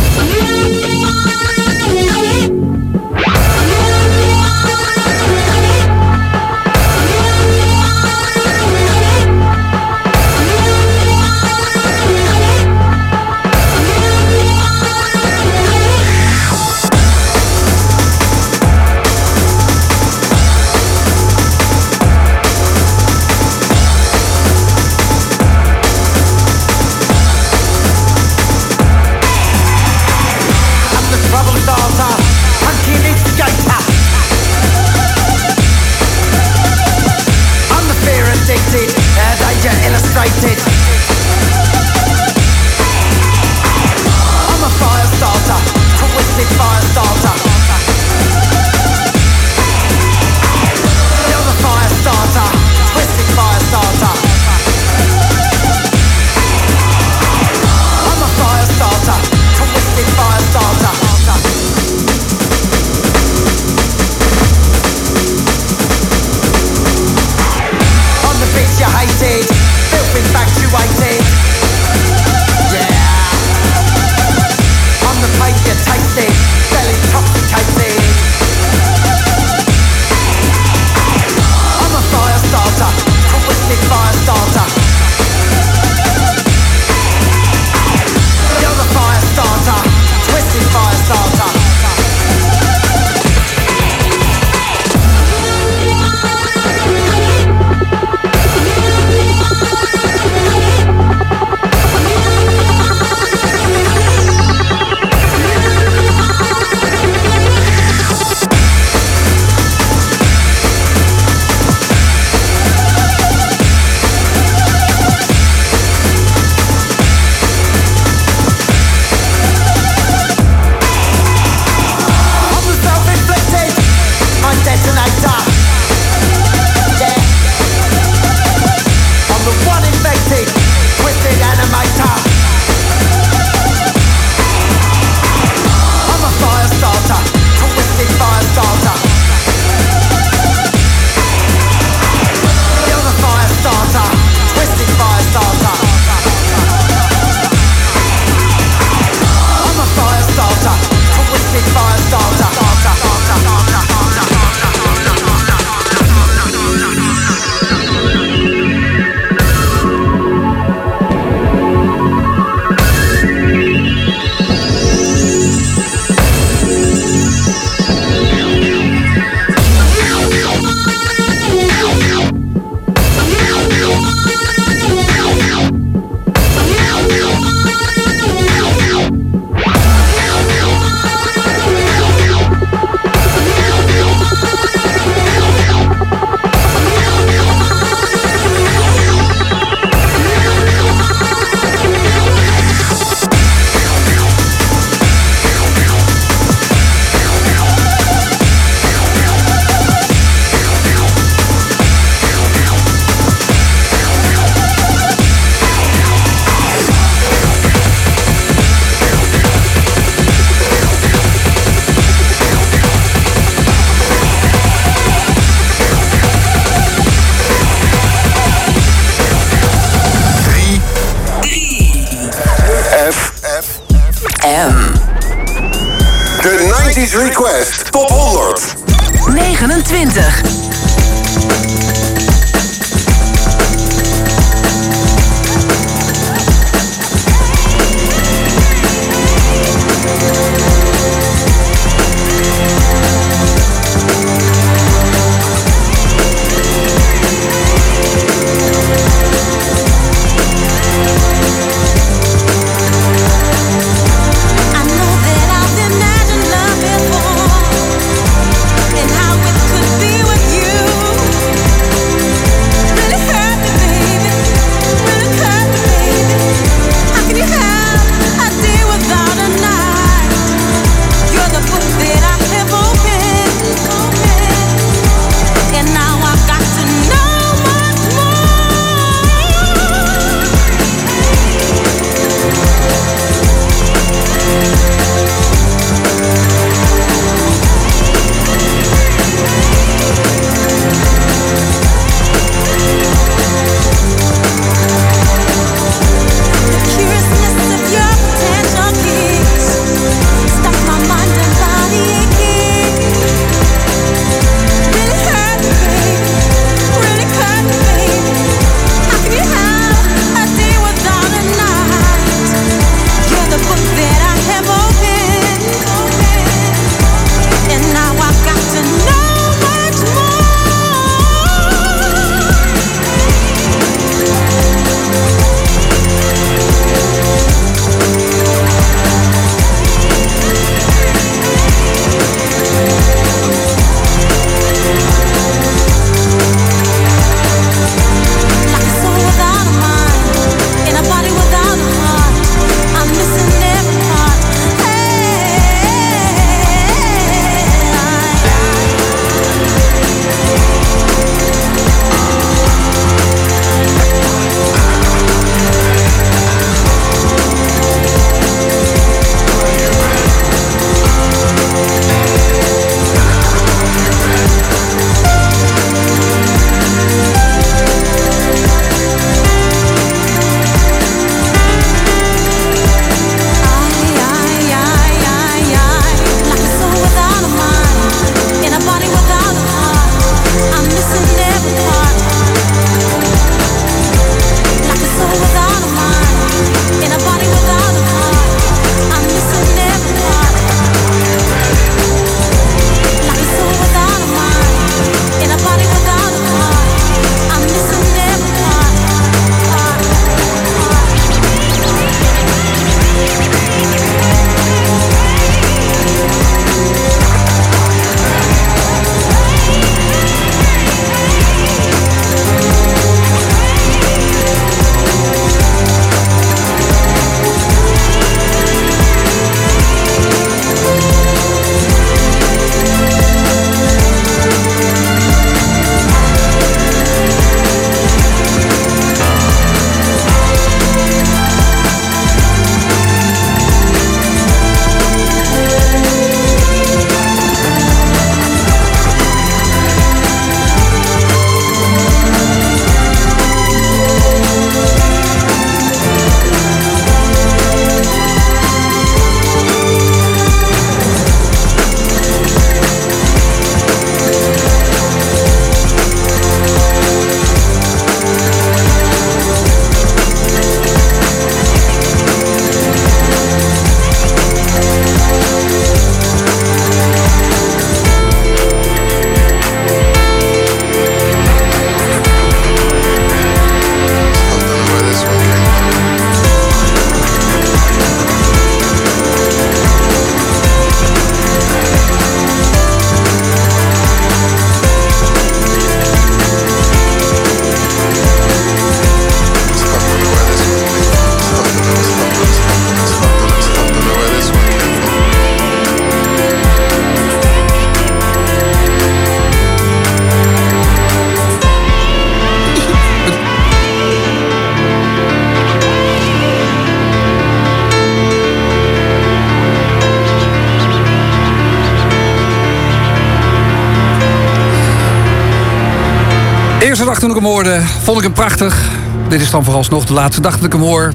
hoorde, vond ik hem prachtig. Dit is dan vooralsnog de laatste dag dat ik hem hoor.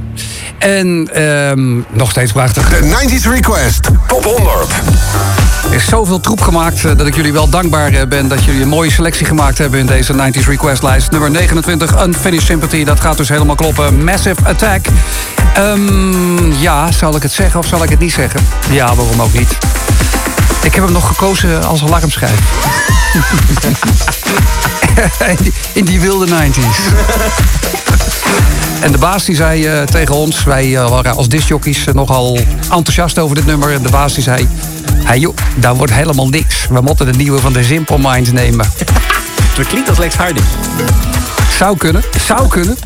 En ehm, nog steeds prachtig. De 90s Request, top 100. Er is zoveel troep gemaakt eh, dat ik jullie wel dankbaar eh, ben... dat jullie een mooie selectie gemaakt hebben in deze 90s Request lijst. Nummer 29, Unfinished Sympathy, dat gaat dus helemaal kloppen. Massive Attack. Ehm, ja, zal ik het zeggen of zal ik het niet zeggen? Ja, waarom ook niet? Ik heb hem nog gekozen als alarmschijf. [LAUGHS] in, [LAUGHS] die, in die wilde 90s. En de baas die zei eh, tegen ons, wij eh, waren als discjockeys uh, nogal enthousiast over dit nummer. En de baas die zei, hey joh, daar wordt helemaal niks. We moeten de nieuwe van de Simple Minds nemen. Dat klinkt als Lex Harding. Zou kunnen, zou kunnen.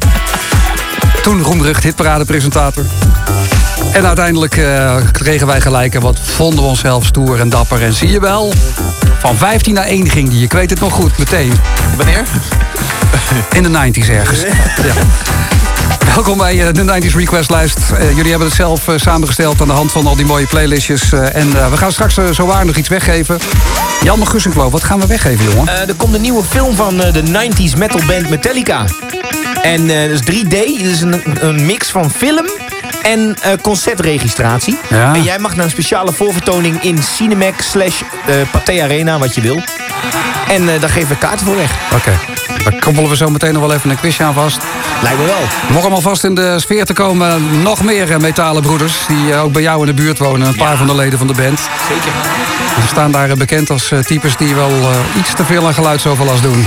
Toen roemrucht hitparadepresentator. En uiteindelijk kregen wij gelijk en wat vonden we onszelf stoer en dapper. En zie je wel, van 15 naar 1 ging die. Ik weet het nog goed, meteen. Wanneer? In de 90s ergens. Ja. Welkom bij de 90s Request lijst. Uh, jullie hebben het zelf uh, samengesteld aan de hand van al die mooie playlistjes. En we gaan straks zo waar nog iets weggeven. Jan Gussenkloof, wat gaan we weggeven, jongen? er komt een nieuwe film van de 90s metalband Metallica. En dat is 3D, het is een, een mix van film en uh, concertregistratie. Ja. En jij mag naar een speciale voorvertoning in Cinemax slash uh, Pathé Arena, wat je wil. En uh, daar geven we kaarten voor weg. Oké. Okay. Dan koppelen we zo meteen nog wel even een quizje aan vast. Lijkt me wel. Mocht om alvast in de sfeer te komen, nog meer metalen broeders... die ook bij jou in de buurt wonen. Een paar ja. van de leden van de band. Zeker. Ze staan daar bekend als types die wel iets te veel aan geluidsoverlast doen.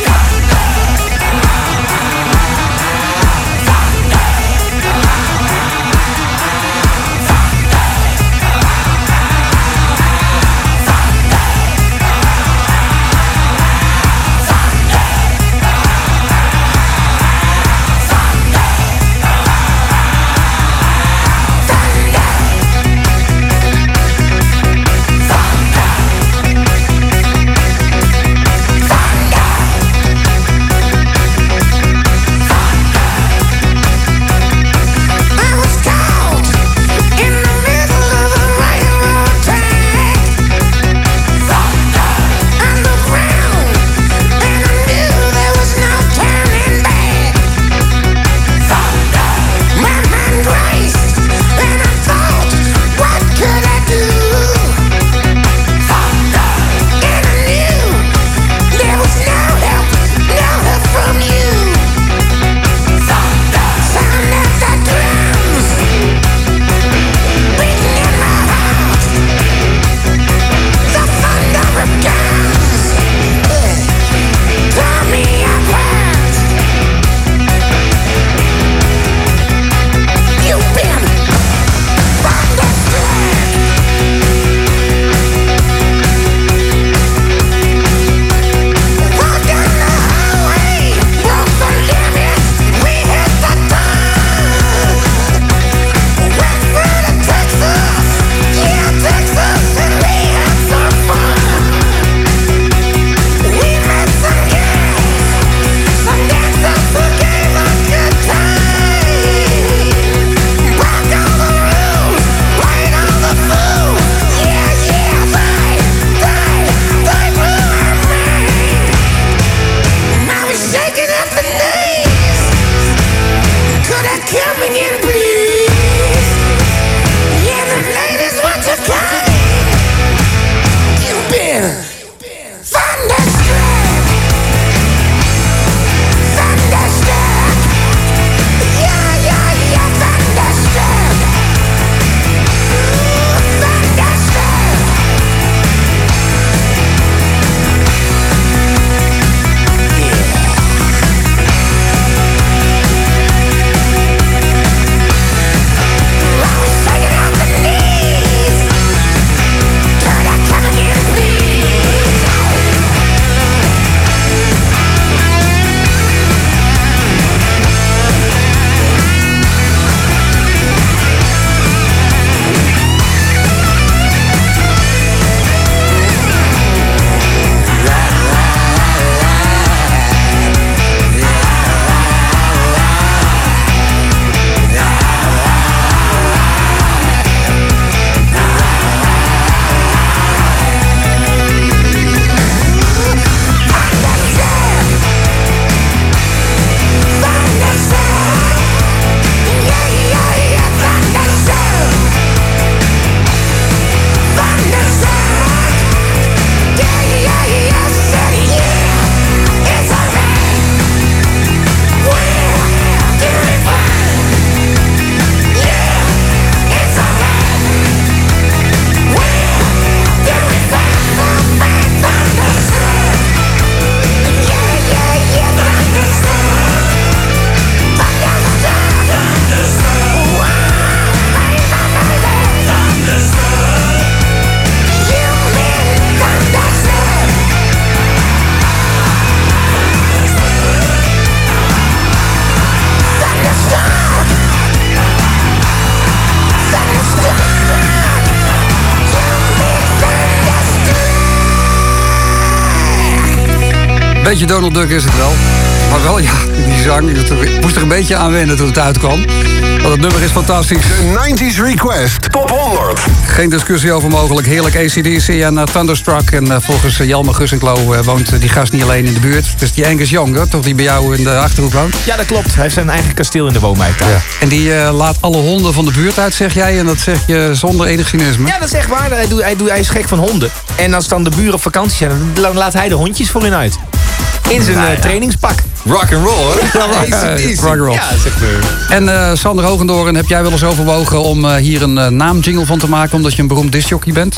Beetje aan wennen toen het uitkwam. Want het nummer is fantastisch. De 90s Request Top 100. Geen discussie over mogelijk. Heerlijk ACDC en uh, Thunderstruck. En uh, volgens uh, Jelmer Gussinklo uh, woont die gast niet alleen in de buurt. Het is die Angus Young, hè, toch? Die bij jou in de Achterhoek woont. Ja, dat klopt. Hij heeft zijn eigen kasteel in de woonwijk daar. Ja. En die laat alle honden van de buurt uit, zeg jij. En dat zeg je zonder enig cynisme. Ja, dat is echt waar. Hij, doet, hij, doet, hij is gek van honden. En als dan de buren op vakantie zijn, dan laat hij de hondjes voor hen uit. In zijn uh, trainingspak. Rock and roll, hoor. [LAUGHS] rock and roll. Ja, zeg maar. En uh, Sander Hogendoren, heb jij wel eens overwogen om uh, hier een uh, naamjingle van te maken... omdat je een beroemd discjockey bent?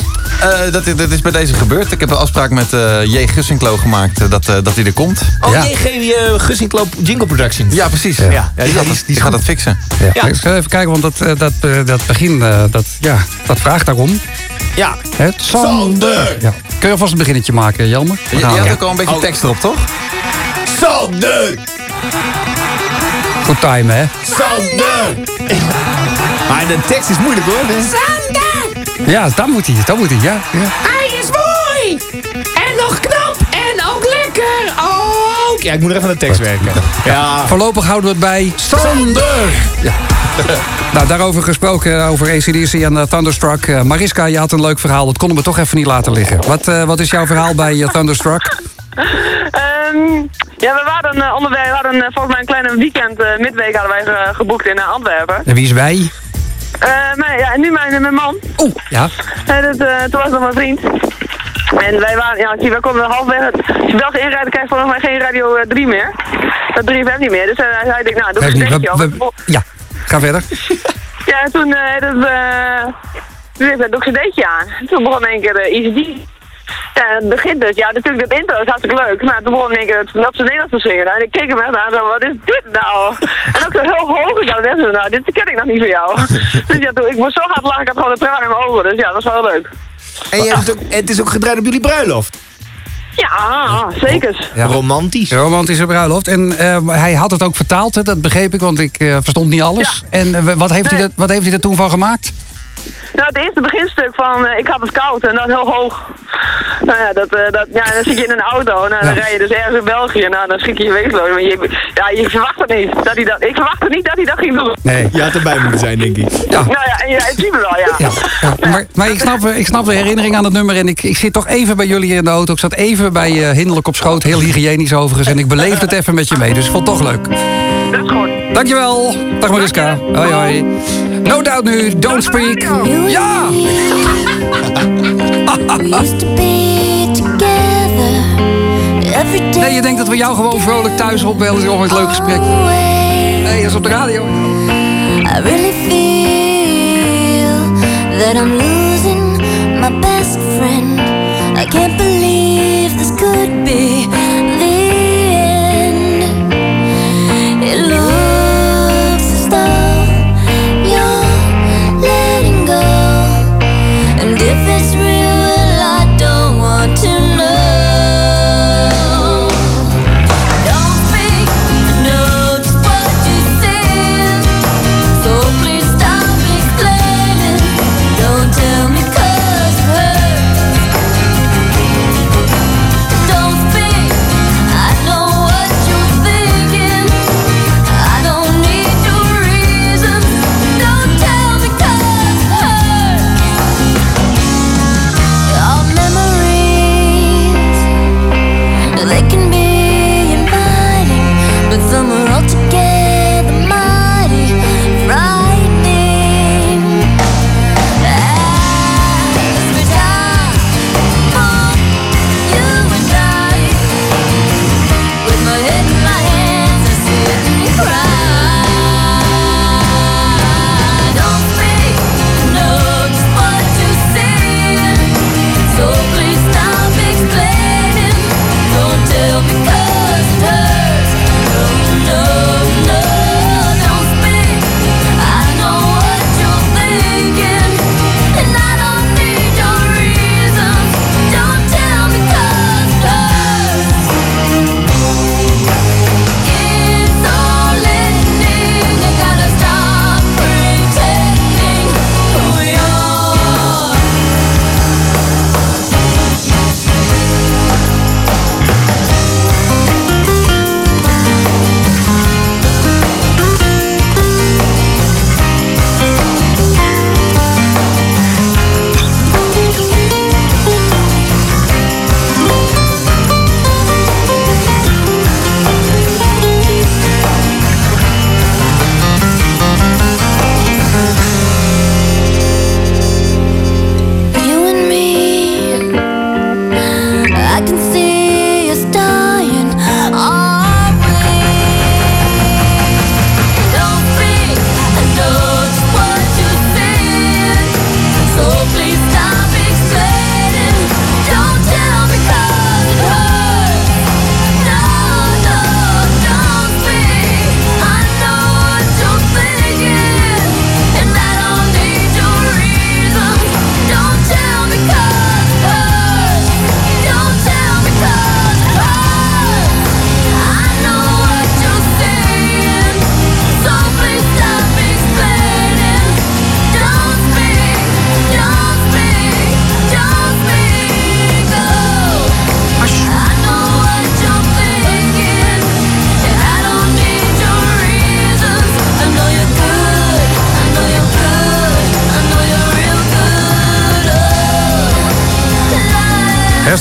dat, dat, is bij deze gebeurd. Ik heb een afspraak met J. Gussinklo gemaakt dat, dat hij er komt. Oh, ja. J. Gussinklo Jingle Productions. Ja, precies. Ja. Ja. die, gaat, dat, die gaat dat fixen. Ja. ja. Ik ga even kijken, want dat, dat, dat begin, dat, ja, dat vraagt daarom. Ja. Het Sander. Ja. Kun je alvast een beginnetje maken, Jelmer? Je, je had ook al een beetje oh. tekst erop, toch? Sander! Goed time, hè? Sander! Maar de tekst is moeilijk, hoor. Sander! Ja, dat moet hij, dat moet hij, ja. ja. Hij is mooi! En nog knap en ook lekker! Oh! Ja, ik moet er even aan de tekst werken. Ja. Voorlopig houden we het bij Sander! Ja. [LAUGHS] nou, daarover gesproken, over ACDC en uh, Thunderstruck. Uh, Mariska, je had een leuk verhaal. Dat konden we toch even niet laten liggen. Wat, uh, wat is jouw verhaal bij uh, Thunderstruck? Um, ja, we waren, uh, onderweg, we hadden uh, volgens mij een kleine weekend, uh, midweek hadden wij geboekt in Antwerpen. En wie is wij? Uh, ja, en nu mijn, mijn man. Oeh, ja. Uh, toen was nog mijn vriend. En wij waren, ja, zie, wij konden halfweg, als je België inrijden krijg je volgens mij geen Radio 3 meer. Dat 3 FM niet meer, dus hij zei ik, nou, doe een op. Ja, ga verder. [LAUGHS] ja, toen, dat, toen doe ik een cd'tje aan. Toen begon in één keer uh, Easy ja, het begint dus. Ja, natuurlijk, de intro is hartstikke leuk. Maar toen begon ik het op zijn Nederlands te zingen. En ik keek hem echt aan zo, wat is dit nou? En ook zo heel hoog. Ik dacht, nou, dit ken ik nog niet van jou. [LAUGHS] dus ja, toen, ik moest zo hard lachen, ik had gewoon een traan in mijn ogen. Dus ja, dat was wel leuk. En je hebt het, ook, het is ook gedraaid op jullie bruiloft? Ja, zeker. Ja. Romantisch. Romantische bruiloft. En uh, hij had het ook vertaald, hè? dat begreep ik, want ik uh, verstond niet alles. Ja. En uh, wat, heeft nee. hij dat, wat heeft hij er toen van gemaakt? Nou, het eerste beginstuk van uh, ik had het koud en dat heel hoog. Nou ja, dat, uh, dat, ja, dan zit je in een auto en nou, dan ja. rij je dus ergens in België. Nou, dan schrik je je weegloos. Maar je, ja, je verwacht het niet. Dat hij dat, ik verwachtte niet dat hij dat ging doen. Nee, je had erbij moeten zijn, denk ik. Ja. Nou ja, en, ja in principe wel, ja. ja, ja. Maar, maar ik, snap, ik snap de herinnering aan het nummer. En ik, ik zit toch even bij jullie in de auto. Ik zat even bij uh, Hinderlijk op schoot. Heel hygiënisch overigens. En ik beleefde het even met je mee. Dus ik vond het toch leuk. Dat is goed. Dankjewel. Dag Mariska. Hoi hoi. No doubt nu. Don't speak. Ja! Nee, je denkt dat we jou gewoon vrolijk thuis opbellen om een leuk gesprek. Nee, dat is op de radio. I really feel that I'm losing my best friend. I can't believe this could be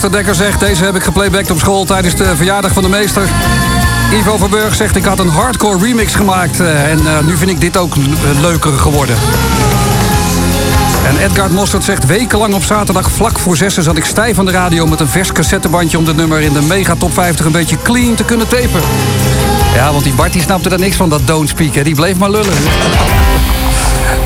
Esther Dekker zegt, deze heb ik geplaybacked op school tijdens de verjaardag van de meester. Ivo Verburg zegt, ik had een hardcore remix gemaakt eh, en eh, nu vind ik dit ook eh, leuker geworden. En Edgard Mostert zegt, wekenlang op zaterdag vlak voor zessen zat ik stijf aan de radio met een vers cassettebandje om de nummer in de mega top 50 een beetje clean te kunnen tapen. Ja, want die Bart die snapte er niks van dat don't speak, hè. die bleef maar lullen.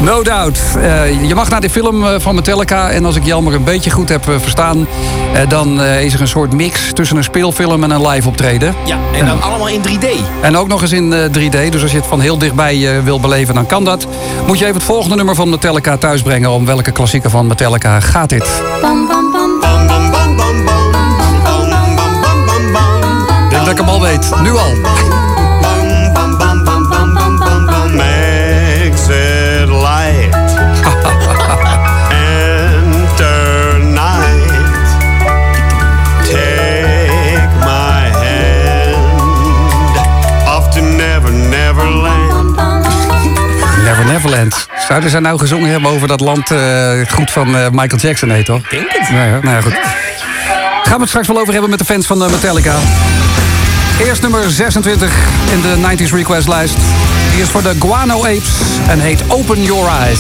No doubt. Eh, je mag naar de film eh, van Metallica. En als ik Jelmer een beetje goed heb eh, verstaan... eh, dan eh, is er een soort mix tussen een speelfilm en een live optreden. Ja, en dan allemaal in 3D. En ook nog eens in eh, 3D. Dus als je het van heel dichtbij eh, wil beleven, dan kan dat. Moet je even het volgende nummer van Metallica thuisbrengen. Om welke klassieker van Metallica gaat dit? Ik denk dat ik hem al weet. Nu al. Neverland. Zouden zij nou gezongen hebben over dat land eh, goed van eh, Michael Jackson heet, toch? Denk het. Nou ja, nou ja, goed. Gaan we het straks wel over hebben met de fans van eh, Metallica. Eerst nummer 26 in de 90s request lijst. Die is voor de Guano Apes en heet Open Your Eyes.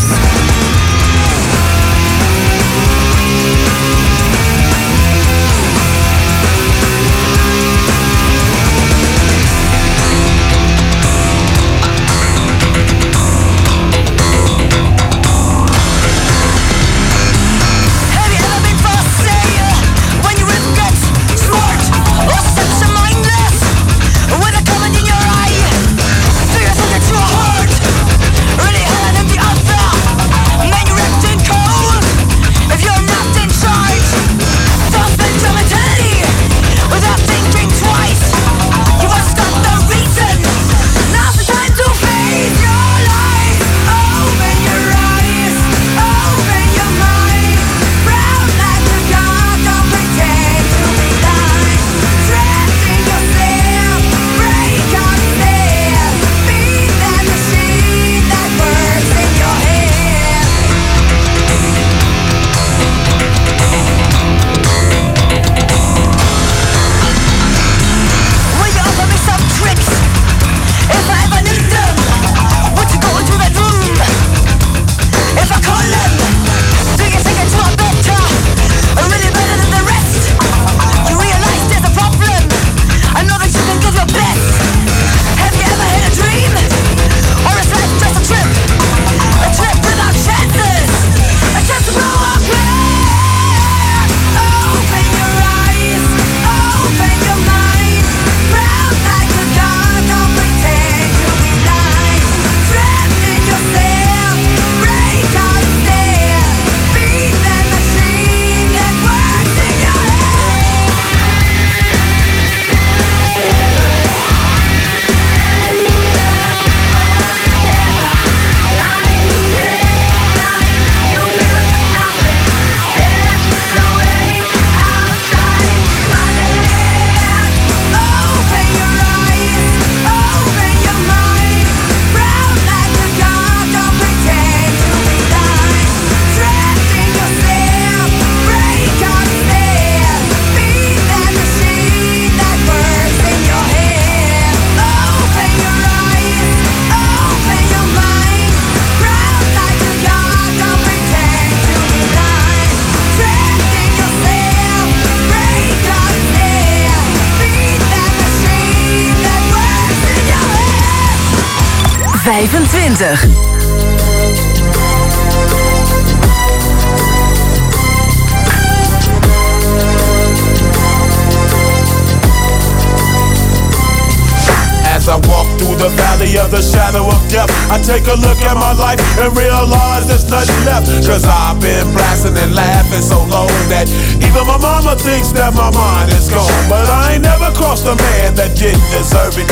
As I walk through the valley of the shadow of death, I take a look at my life and realize there's nothing left. Cause I've been blasting and laughing so long that even my mama thinks that my mind is gone. But I ain't never crossed a man that didn't deserve it.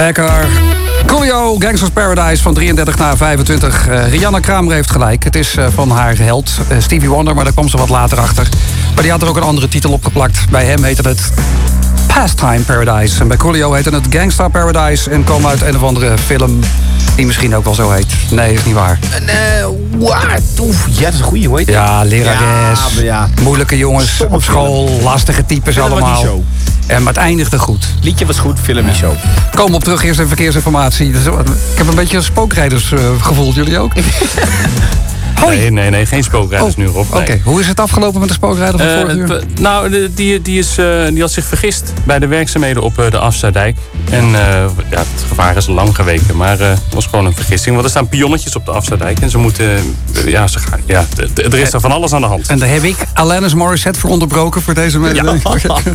Lekker. Coolio, Gangsters Paradise van 33 naar 25. Eh, Rihanna Kramer heeft gelijk. Het is eh, van haar held, eh, Stevie Wonder, maar daar kwam ze wat later achter. Maar die had er ook een andere titel op geplakt. Bij hem heette het Pastime Paradise. En bij Coolio heette het Gangstar Paradise. En kwam uit een of andere film die misschien ook wel zo heet. Nee, is niet waar. Eh, wat? Oef, ja, dat is een goeie, heet die? Ja, lerares. Ja, ja. Moeilijke jongens op school. Lastige types allemaal. Maar het eindigde goed. Liedje was goed, film niet zo. Kom op terug, eerst even verkeersinformatie. Dus, Ik heb een beetje een spookrijdersgevoel. Jullie ook? [LAUGHS] Nee, nee, nee, geen spookrijders nu, Rob. nee. Oké, hoe is het afgelopen met de spookrijder van Eh, vorig uur? het- nou, die, die, is, eh, die had zich vergist bij de werkzaamheden op eh, de Afsluitdijk. En eh, ja, het gevaar is lang geweken, maar eh, het was gewoon een vergissing. Want er staan pionnetjes op de Afsluitdijk en ze moeten... eh, ja, ze gaan, ja, er is er van alles aan de hand. En daar heb ik Alanis Morissette voor onderbroken voor deze mededeling. [LAUGHS]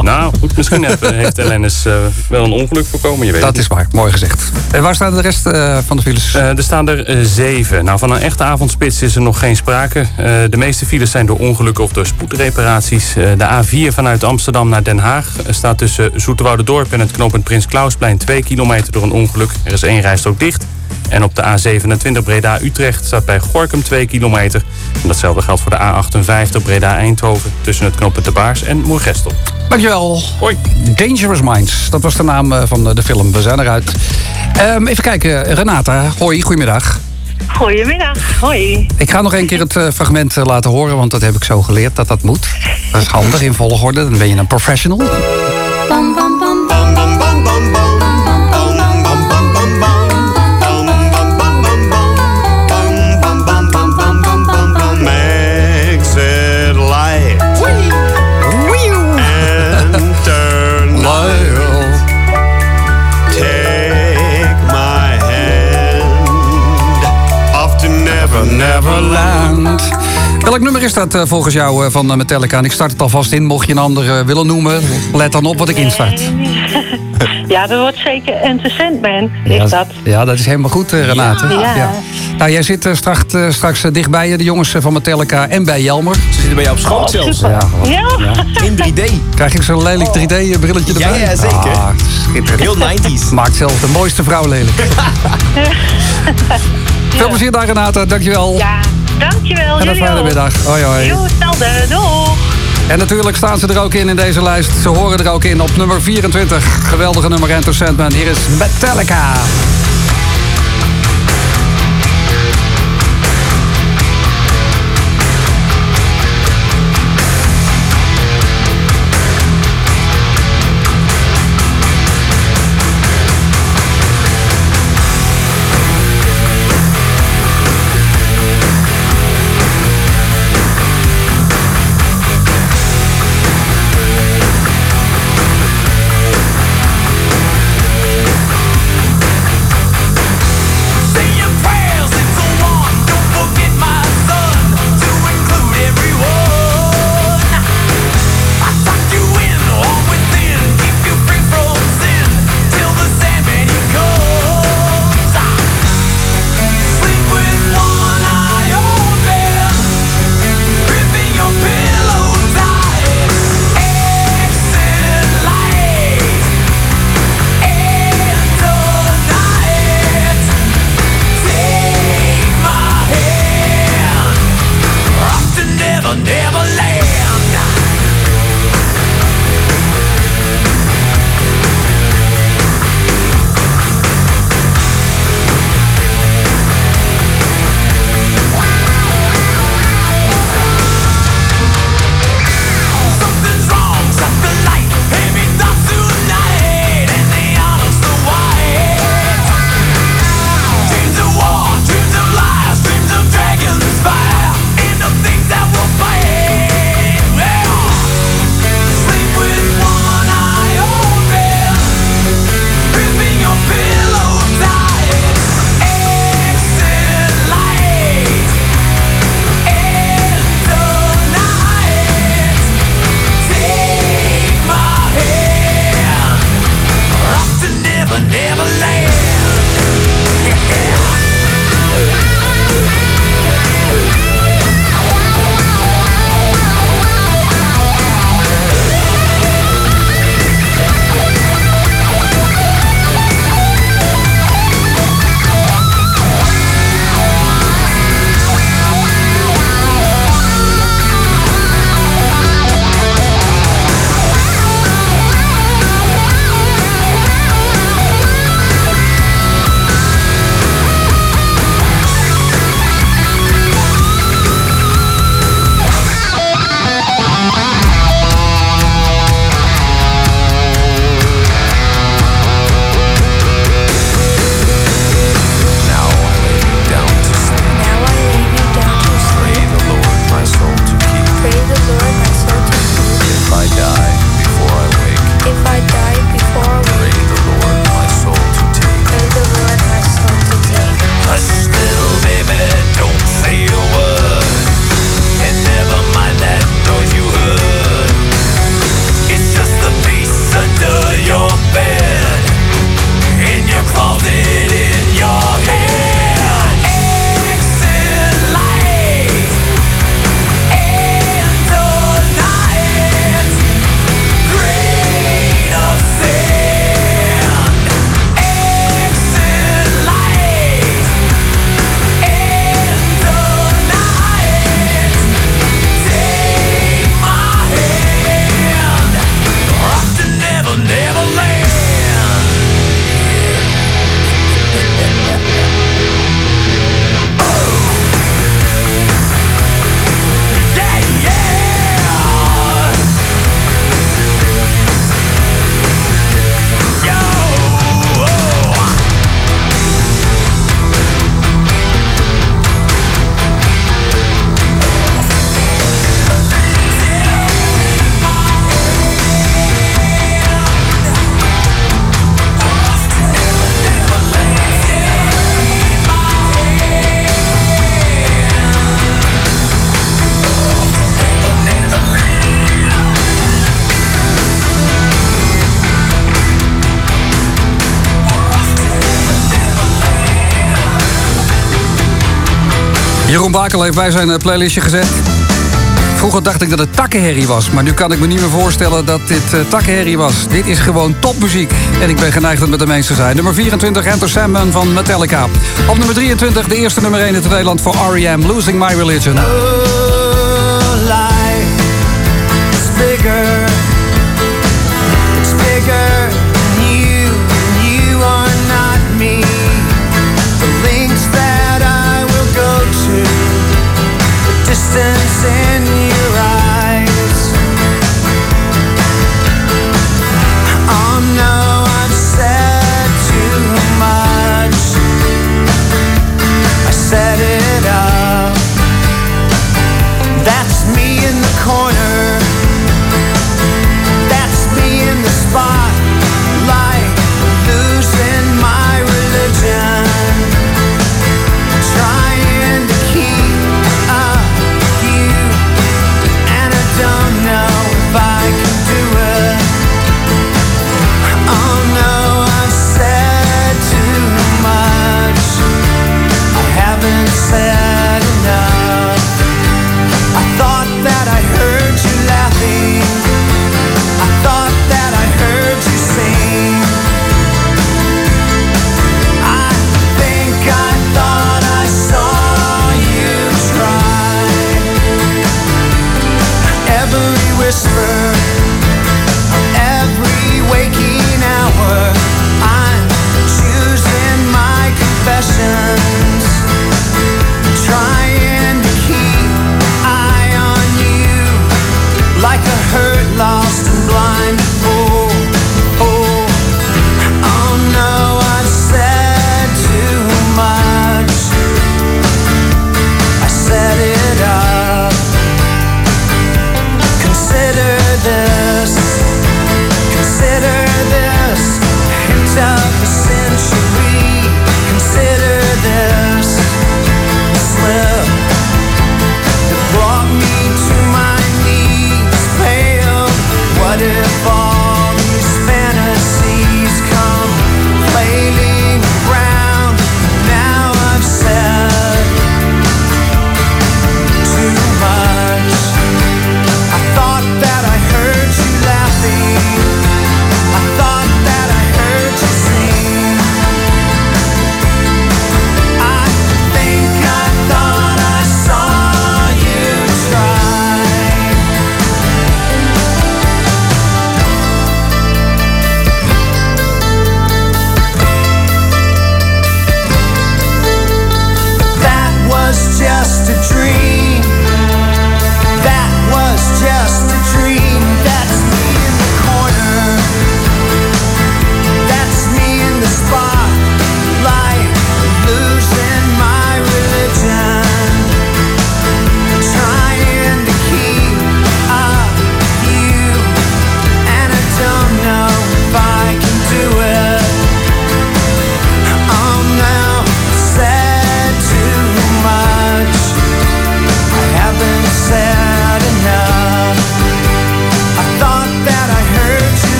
Nou, goed, misschien heeft, heeft eh, wel een ongeluk voorkomen, je weet Dat is waar, mooi gezegd. En waar staan de rest van de files? Er staan er zeven. Nou, van een echte avondspits is er nog geen sprake. De meeste files zijn door ongelukken of door spoedreparaties. De A4 vanuit Amsterdam naar Den Haag staat tussen Zoeterwoude-dorp en het knooppunt Prins Klausplein 2 kilometer door een ongeluk. Er is één rijstrook dicht. En op de A27 Breda-Utrecht staat bij Gorkum 2 kilometer. En datzelfde geldt voor de A58 Breda-Eindhoven tussen het knooppunt De Baars en Moergestel. Dankjewel. Hoi. Dangerous Minds, dat was de naam eh, van de- de film. We zijn eruit. Ehm, even kijken, Renata. Hoi, goedemiddag. Goedemiddag, hoi. Ik ga nog een keer het eh, fragment eh, laten horen, want dat heb ik zo geleerd dat dat moet. Dat is handig in volgorde, dan ben je een professional. Exit Neverland. Welk nummer is dat eh, volgens jou eh, van eh, Metallica? En ik start het alvast in, mocht je een ander willen noemen. Let dan op wat ik instart. [LAUGHS] Ja, dat wordt zeker Entertainment, man. Is dat? Ja, dat is helemaal goed, Renate. Ja. Nou, jij zit straks, straks dicht bij je, de jongens van Metallica en bij Jelmer. Ze zitten bij jou op schoot zelfs. Ja. Ja? In 3D. Krijg ik zo'n lelijk 3D-brilletje Ja, erbij? ja, zeker. Ah. Heel 90s. Maakt zelfs de mooiste vrouw lelijk. [LAUGHS] Plezier daar, Renate. Dankjewel. Ja, dankjewel. En een jullie fijne middag. Hoi, hoi. Hetzelfde. Doeg. En natuurlijk staan ze er ook in in deze lijst. Ze horen er ook in op nummer 24. Geweldige nummer Enter Sandman. Hier is Metallica. Schakel heeft wij zijn eh, playlistje gezet. Vroeger dacht ik dat het takkenherrie was, maar nu kan ik me niet meer voorstellen dat dit uh, takkenherrie was. Dit is gewoon topmuziek en ik ben geneigd om met de mensen te zijn. Nummer 24, Enter Sandman van Metallica. Op nummer 23, de eerste nummer 1 in het Nederland voor R.E.M. Losing My Religion. Life is bigger.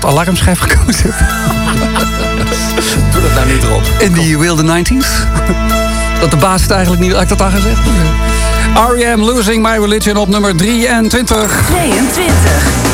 tot alarmschijf gekozen. [LAUGHS] Doe dat nou niet erop. In die wilde 90s. [LAUGHS] Dat de baas het eigenlijk niet... Had ik dat al gezegd? R.E.M. Losing My Religion op nummer 23. 22.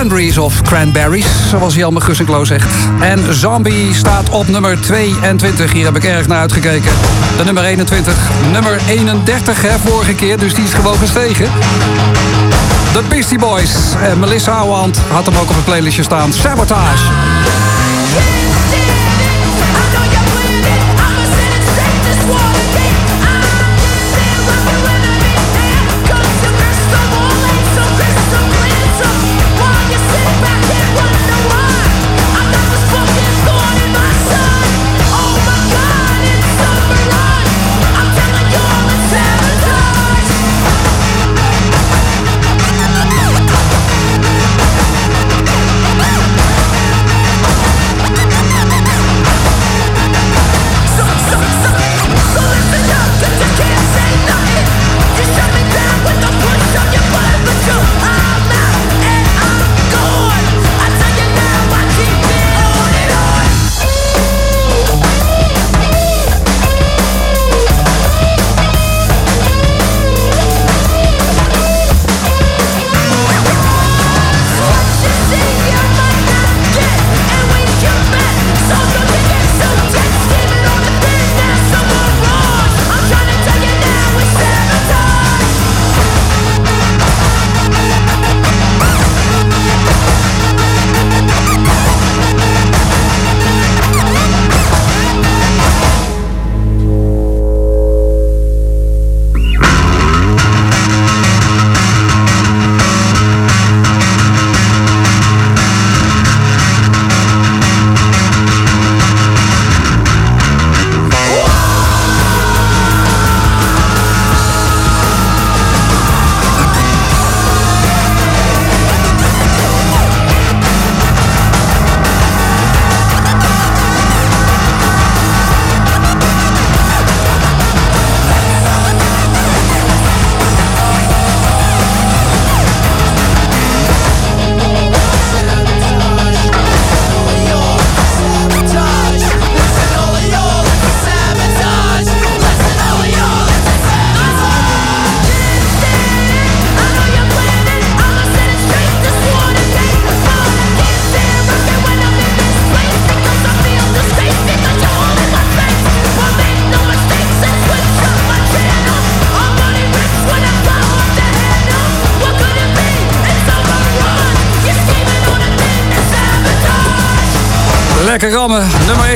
Cranberries of Cranberries, zoals Jelme Gussenklo zegt. En Zombie staat op nummer 22. Hier heb ik erg naar uitgekeken. De nummer 21. Nummer 31, hè, vorige keer, dus die is gewoon gestegen. De Beastie Boys. En Melissa Houwand had hem ook op het playlistje staan. Sabotage.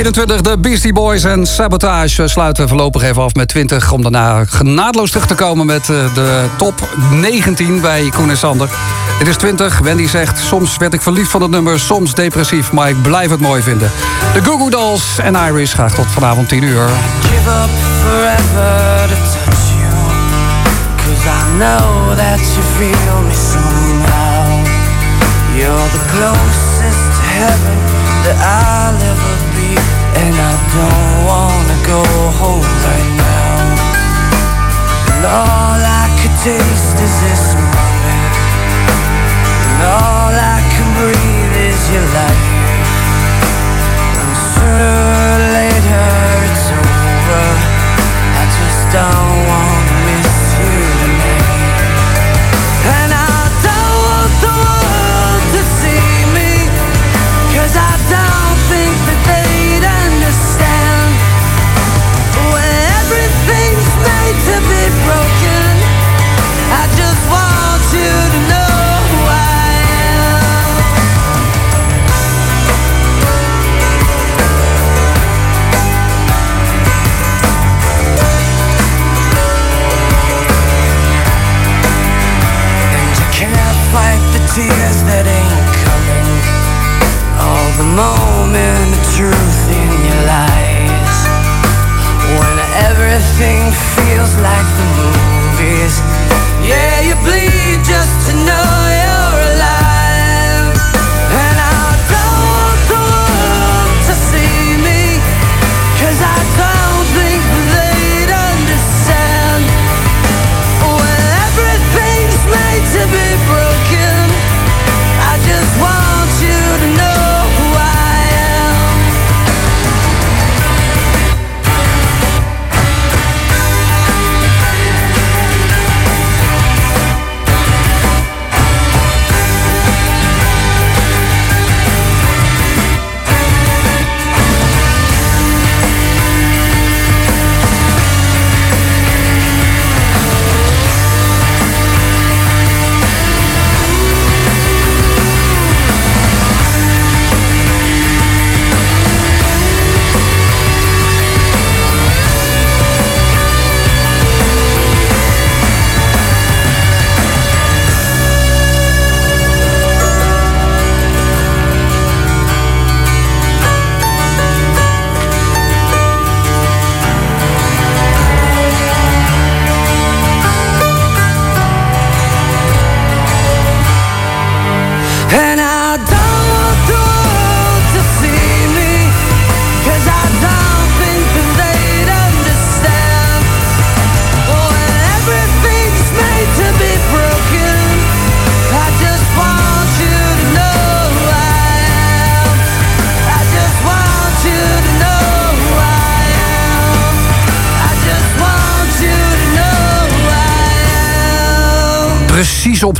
21, de Beastie Boys en Sabotage sluiten voorlopig even af met 20... om daarna genadeloos terug te komen met eh, de top 19 bij Koen en Sander. Dit is 20. Wendy zegt, soms werd ik verliefd van het nummer, soms depressief... maar ik blijf het mooi vinden. De Goo Goo Dolls en Iris graag tot vanavond 10 uur. give up forever to touch you. Cause I know that you feel me somehow. You're the closest to heaven that I'll ever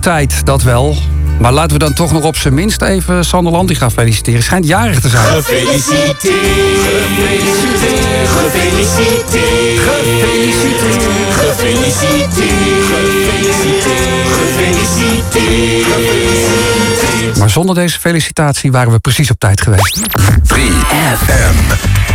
tijd, dat wel. Maar laten we dan toch nog op zijn minst even Sander Lantinga feliciteren. Schijnt jarig te zijn. Gefeliciteerd, gefeliciteerd, gefeliciteerd, gefeliciteerd, gefeliciteerd, gefeliciteerd. Maar zonder deze felicitatie waren we precies op tijd geweest. 3FM.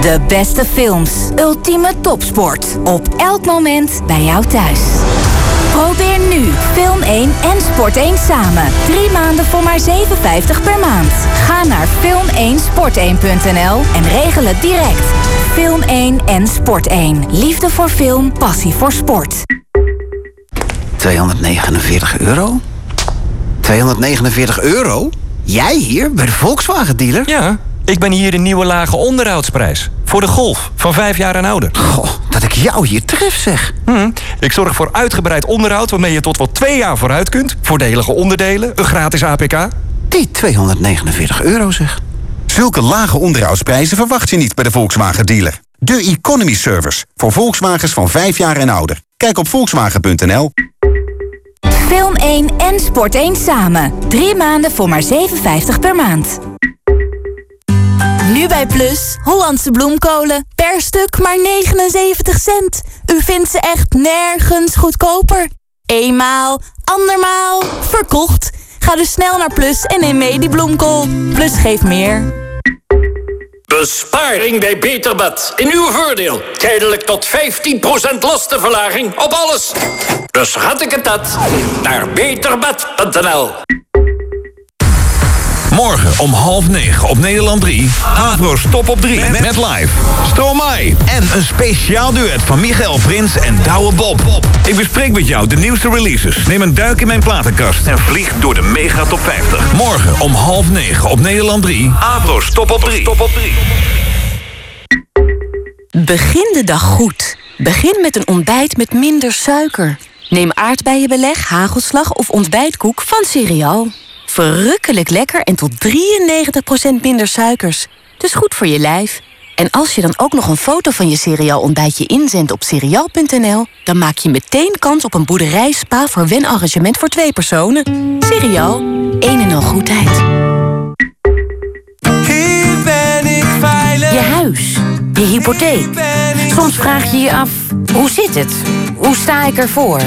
De beste films. Ultieme topsport. Op elk moment bij jou thuis. Probeer nu Film 1 en Sport 1 samen. Drie maanden voor maar 7,50 per maand. Ga naar film1sport1.nl en regel het direct. Film 1 en Sport 1. Liefde voor film, passie voor sport. 249 euro? 249 euro? Jij hier bij de Volkswagen dealer? Ja, ik ben hier de nieuwe lage onderhoudsprijs. Voor de Golf, van vijf jaar en ouder. Goh, dat ik jou hier tref zeg. Hm, ik zorg voor uitgebreid onderhoud waarmee je tot wel twee jaar vooruit kunt. Voordelige onderdelen, een gratis APK. Die 249 euro zeg. Zulke lage onderhoudsprijzen verwacht je niet bij de Volkswagen dealer. De Economy Service. Voor Volkswagens van 5 jaar en ouder. Kijk op volkswagen.nl. Film 1 en Sport 1 samen. Drie maanden voor maar 7,50 per maand. Nu bij Plus, Hollandse bloemkolen. Per stuk maar 79 cent. U vindt ze echt nergens goedkoper. Eenmaal, andermaal, verkocht. Ga dus snel naar Plus en neem mee die bloemkool. Plus geeft meer. Besparing bij Beterbed. In uw voordeel. Tijdelijk tot 15% lastenverlaging op alles. Dus had ik het dat. Naar beterbed.nl Morgen om half negen op Nederland 3. Avro's Top op 3 met, met live Stromae. En een speciaal duet van Michael Prins en Douwe Bob. Ik bespreek met jou de nieuwste releases. Neem een duik in mijn platenkast en vlieg door de mega top 50. Morgen om half negen op Nederland 3. Avro's Top op 3. Top op 3. Begin de dag goed. Begin met een ontbijt met minder suiker. Neem aardbeienbeleg, hagelslag of ontbijtkoek van Cereal. Verrukkelijk lekker en tot 93% minder suikers. Dus goed voor je lijf. En als je dan ook nog een foto van je cereal ontbijtje inzendt op cereal.nl... dan maak je meteen kans op een boerderij spa voor wenarrangement voor twee personen. Cereal, een en al goedheid. Je hypotheek. Soms vraag je je af, hoe zit het? Hoe sta ik ervoor?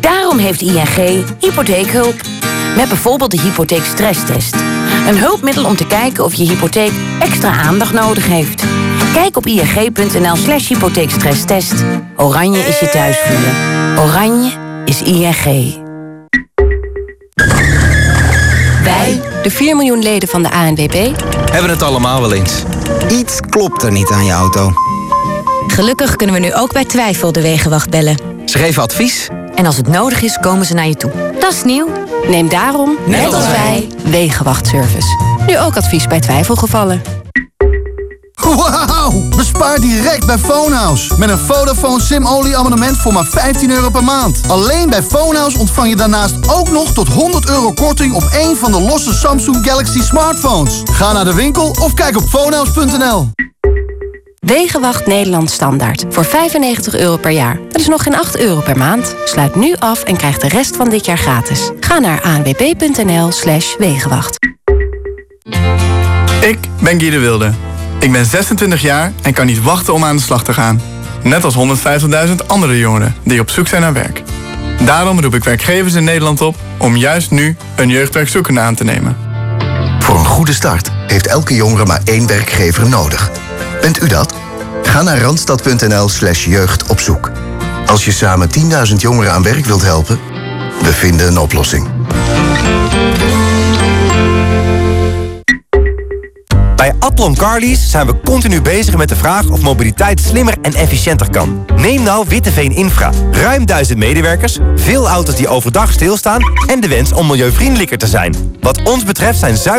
Daarom heeft ING hypotheekhulp. Met bijvoorbeeld de hypotheekstresstest. Een hulpmiddel om te kijken of je hypotheek extra aandacht nodig heeft. Kijk op ing.nl slash hypotheekstresstest. Oranje is je thuisvoelen. Oranje is ING. Wij, de 4 miljoen leden van de ANWB, Hebben het allemaal wel eens. Iets klopt er niet aan je auto. Gelukkig kunnen we nu ook bij twijfel de Wegenwacht bellen. Ze geven advies. En als het nodig is, komen ze naar je toe. Dat is nieuw. Neem daarom, net, als wij, Wegenwachtservice. Nu ook advies bij twijfelgevallen. Wauw! Bespaar direct bij Phonehouse. Met een Vodafone SIM-only abonnement voor maar 15 euro per maand. Alleen bij Phonehouse ontvang je daarnaast ook nog tot 100 euro korting op een van de losse Samsung Galaxy smartphones. Ga naar de winkel of kijk op phonehouse.nl. Wegenwacht Nederland Standaard. Voor 95 euro per jaar. Dat is nog geen 8 euro per maand. Sluit nu af en krijg de rest van dit jaar gratis. Ga naar anwb.nl slash Wegenwacht. Ik ben Guy de Wilde. Ik ben 26 jaar en kan niet wachten om aan de slag te gaan. Net als 150.000 andere jongeren die op zoek zijn naar werk. Daarom roep ik werkgevers in Nederland op om juist nu een jeugdwerkzoekende aan te nemen. Voor een goede start heeft elke jongere maar één werkgever nodig. Bent u dat? Ga naar randstad.nl slash jeugdopzoek. Als je samen 10.000 jongeren aan werk wilt helpen, we vinden een oplossing. Bij Atlon Carlies zijn we continu bezig met de vraag of mobiliteit slimmer en efficiënter kan. Neem nou Witteveen Infra. Ruim duizend medewerkers, veel auto's die overdag stilstaan en de wens om milieuvriendelijker te zijn. Wat ons betreft zijn zuinige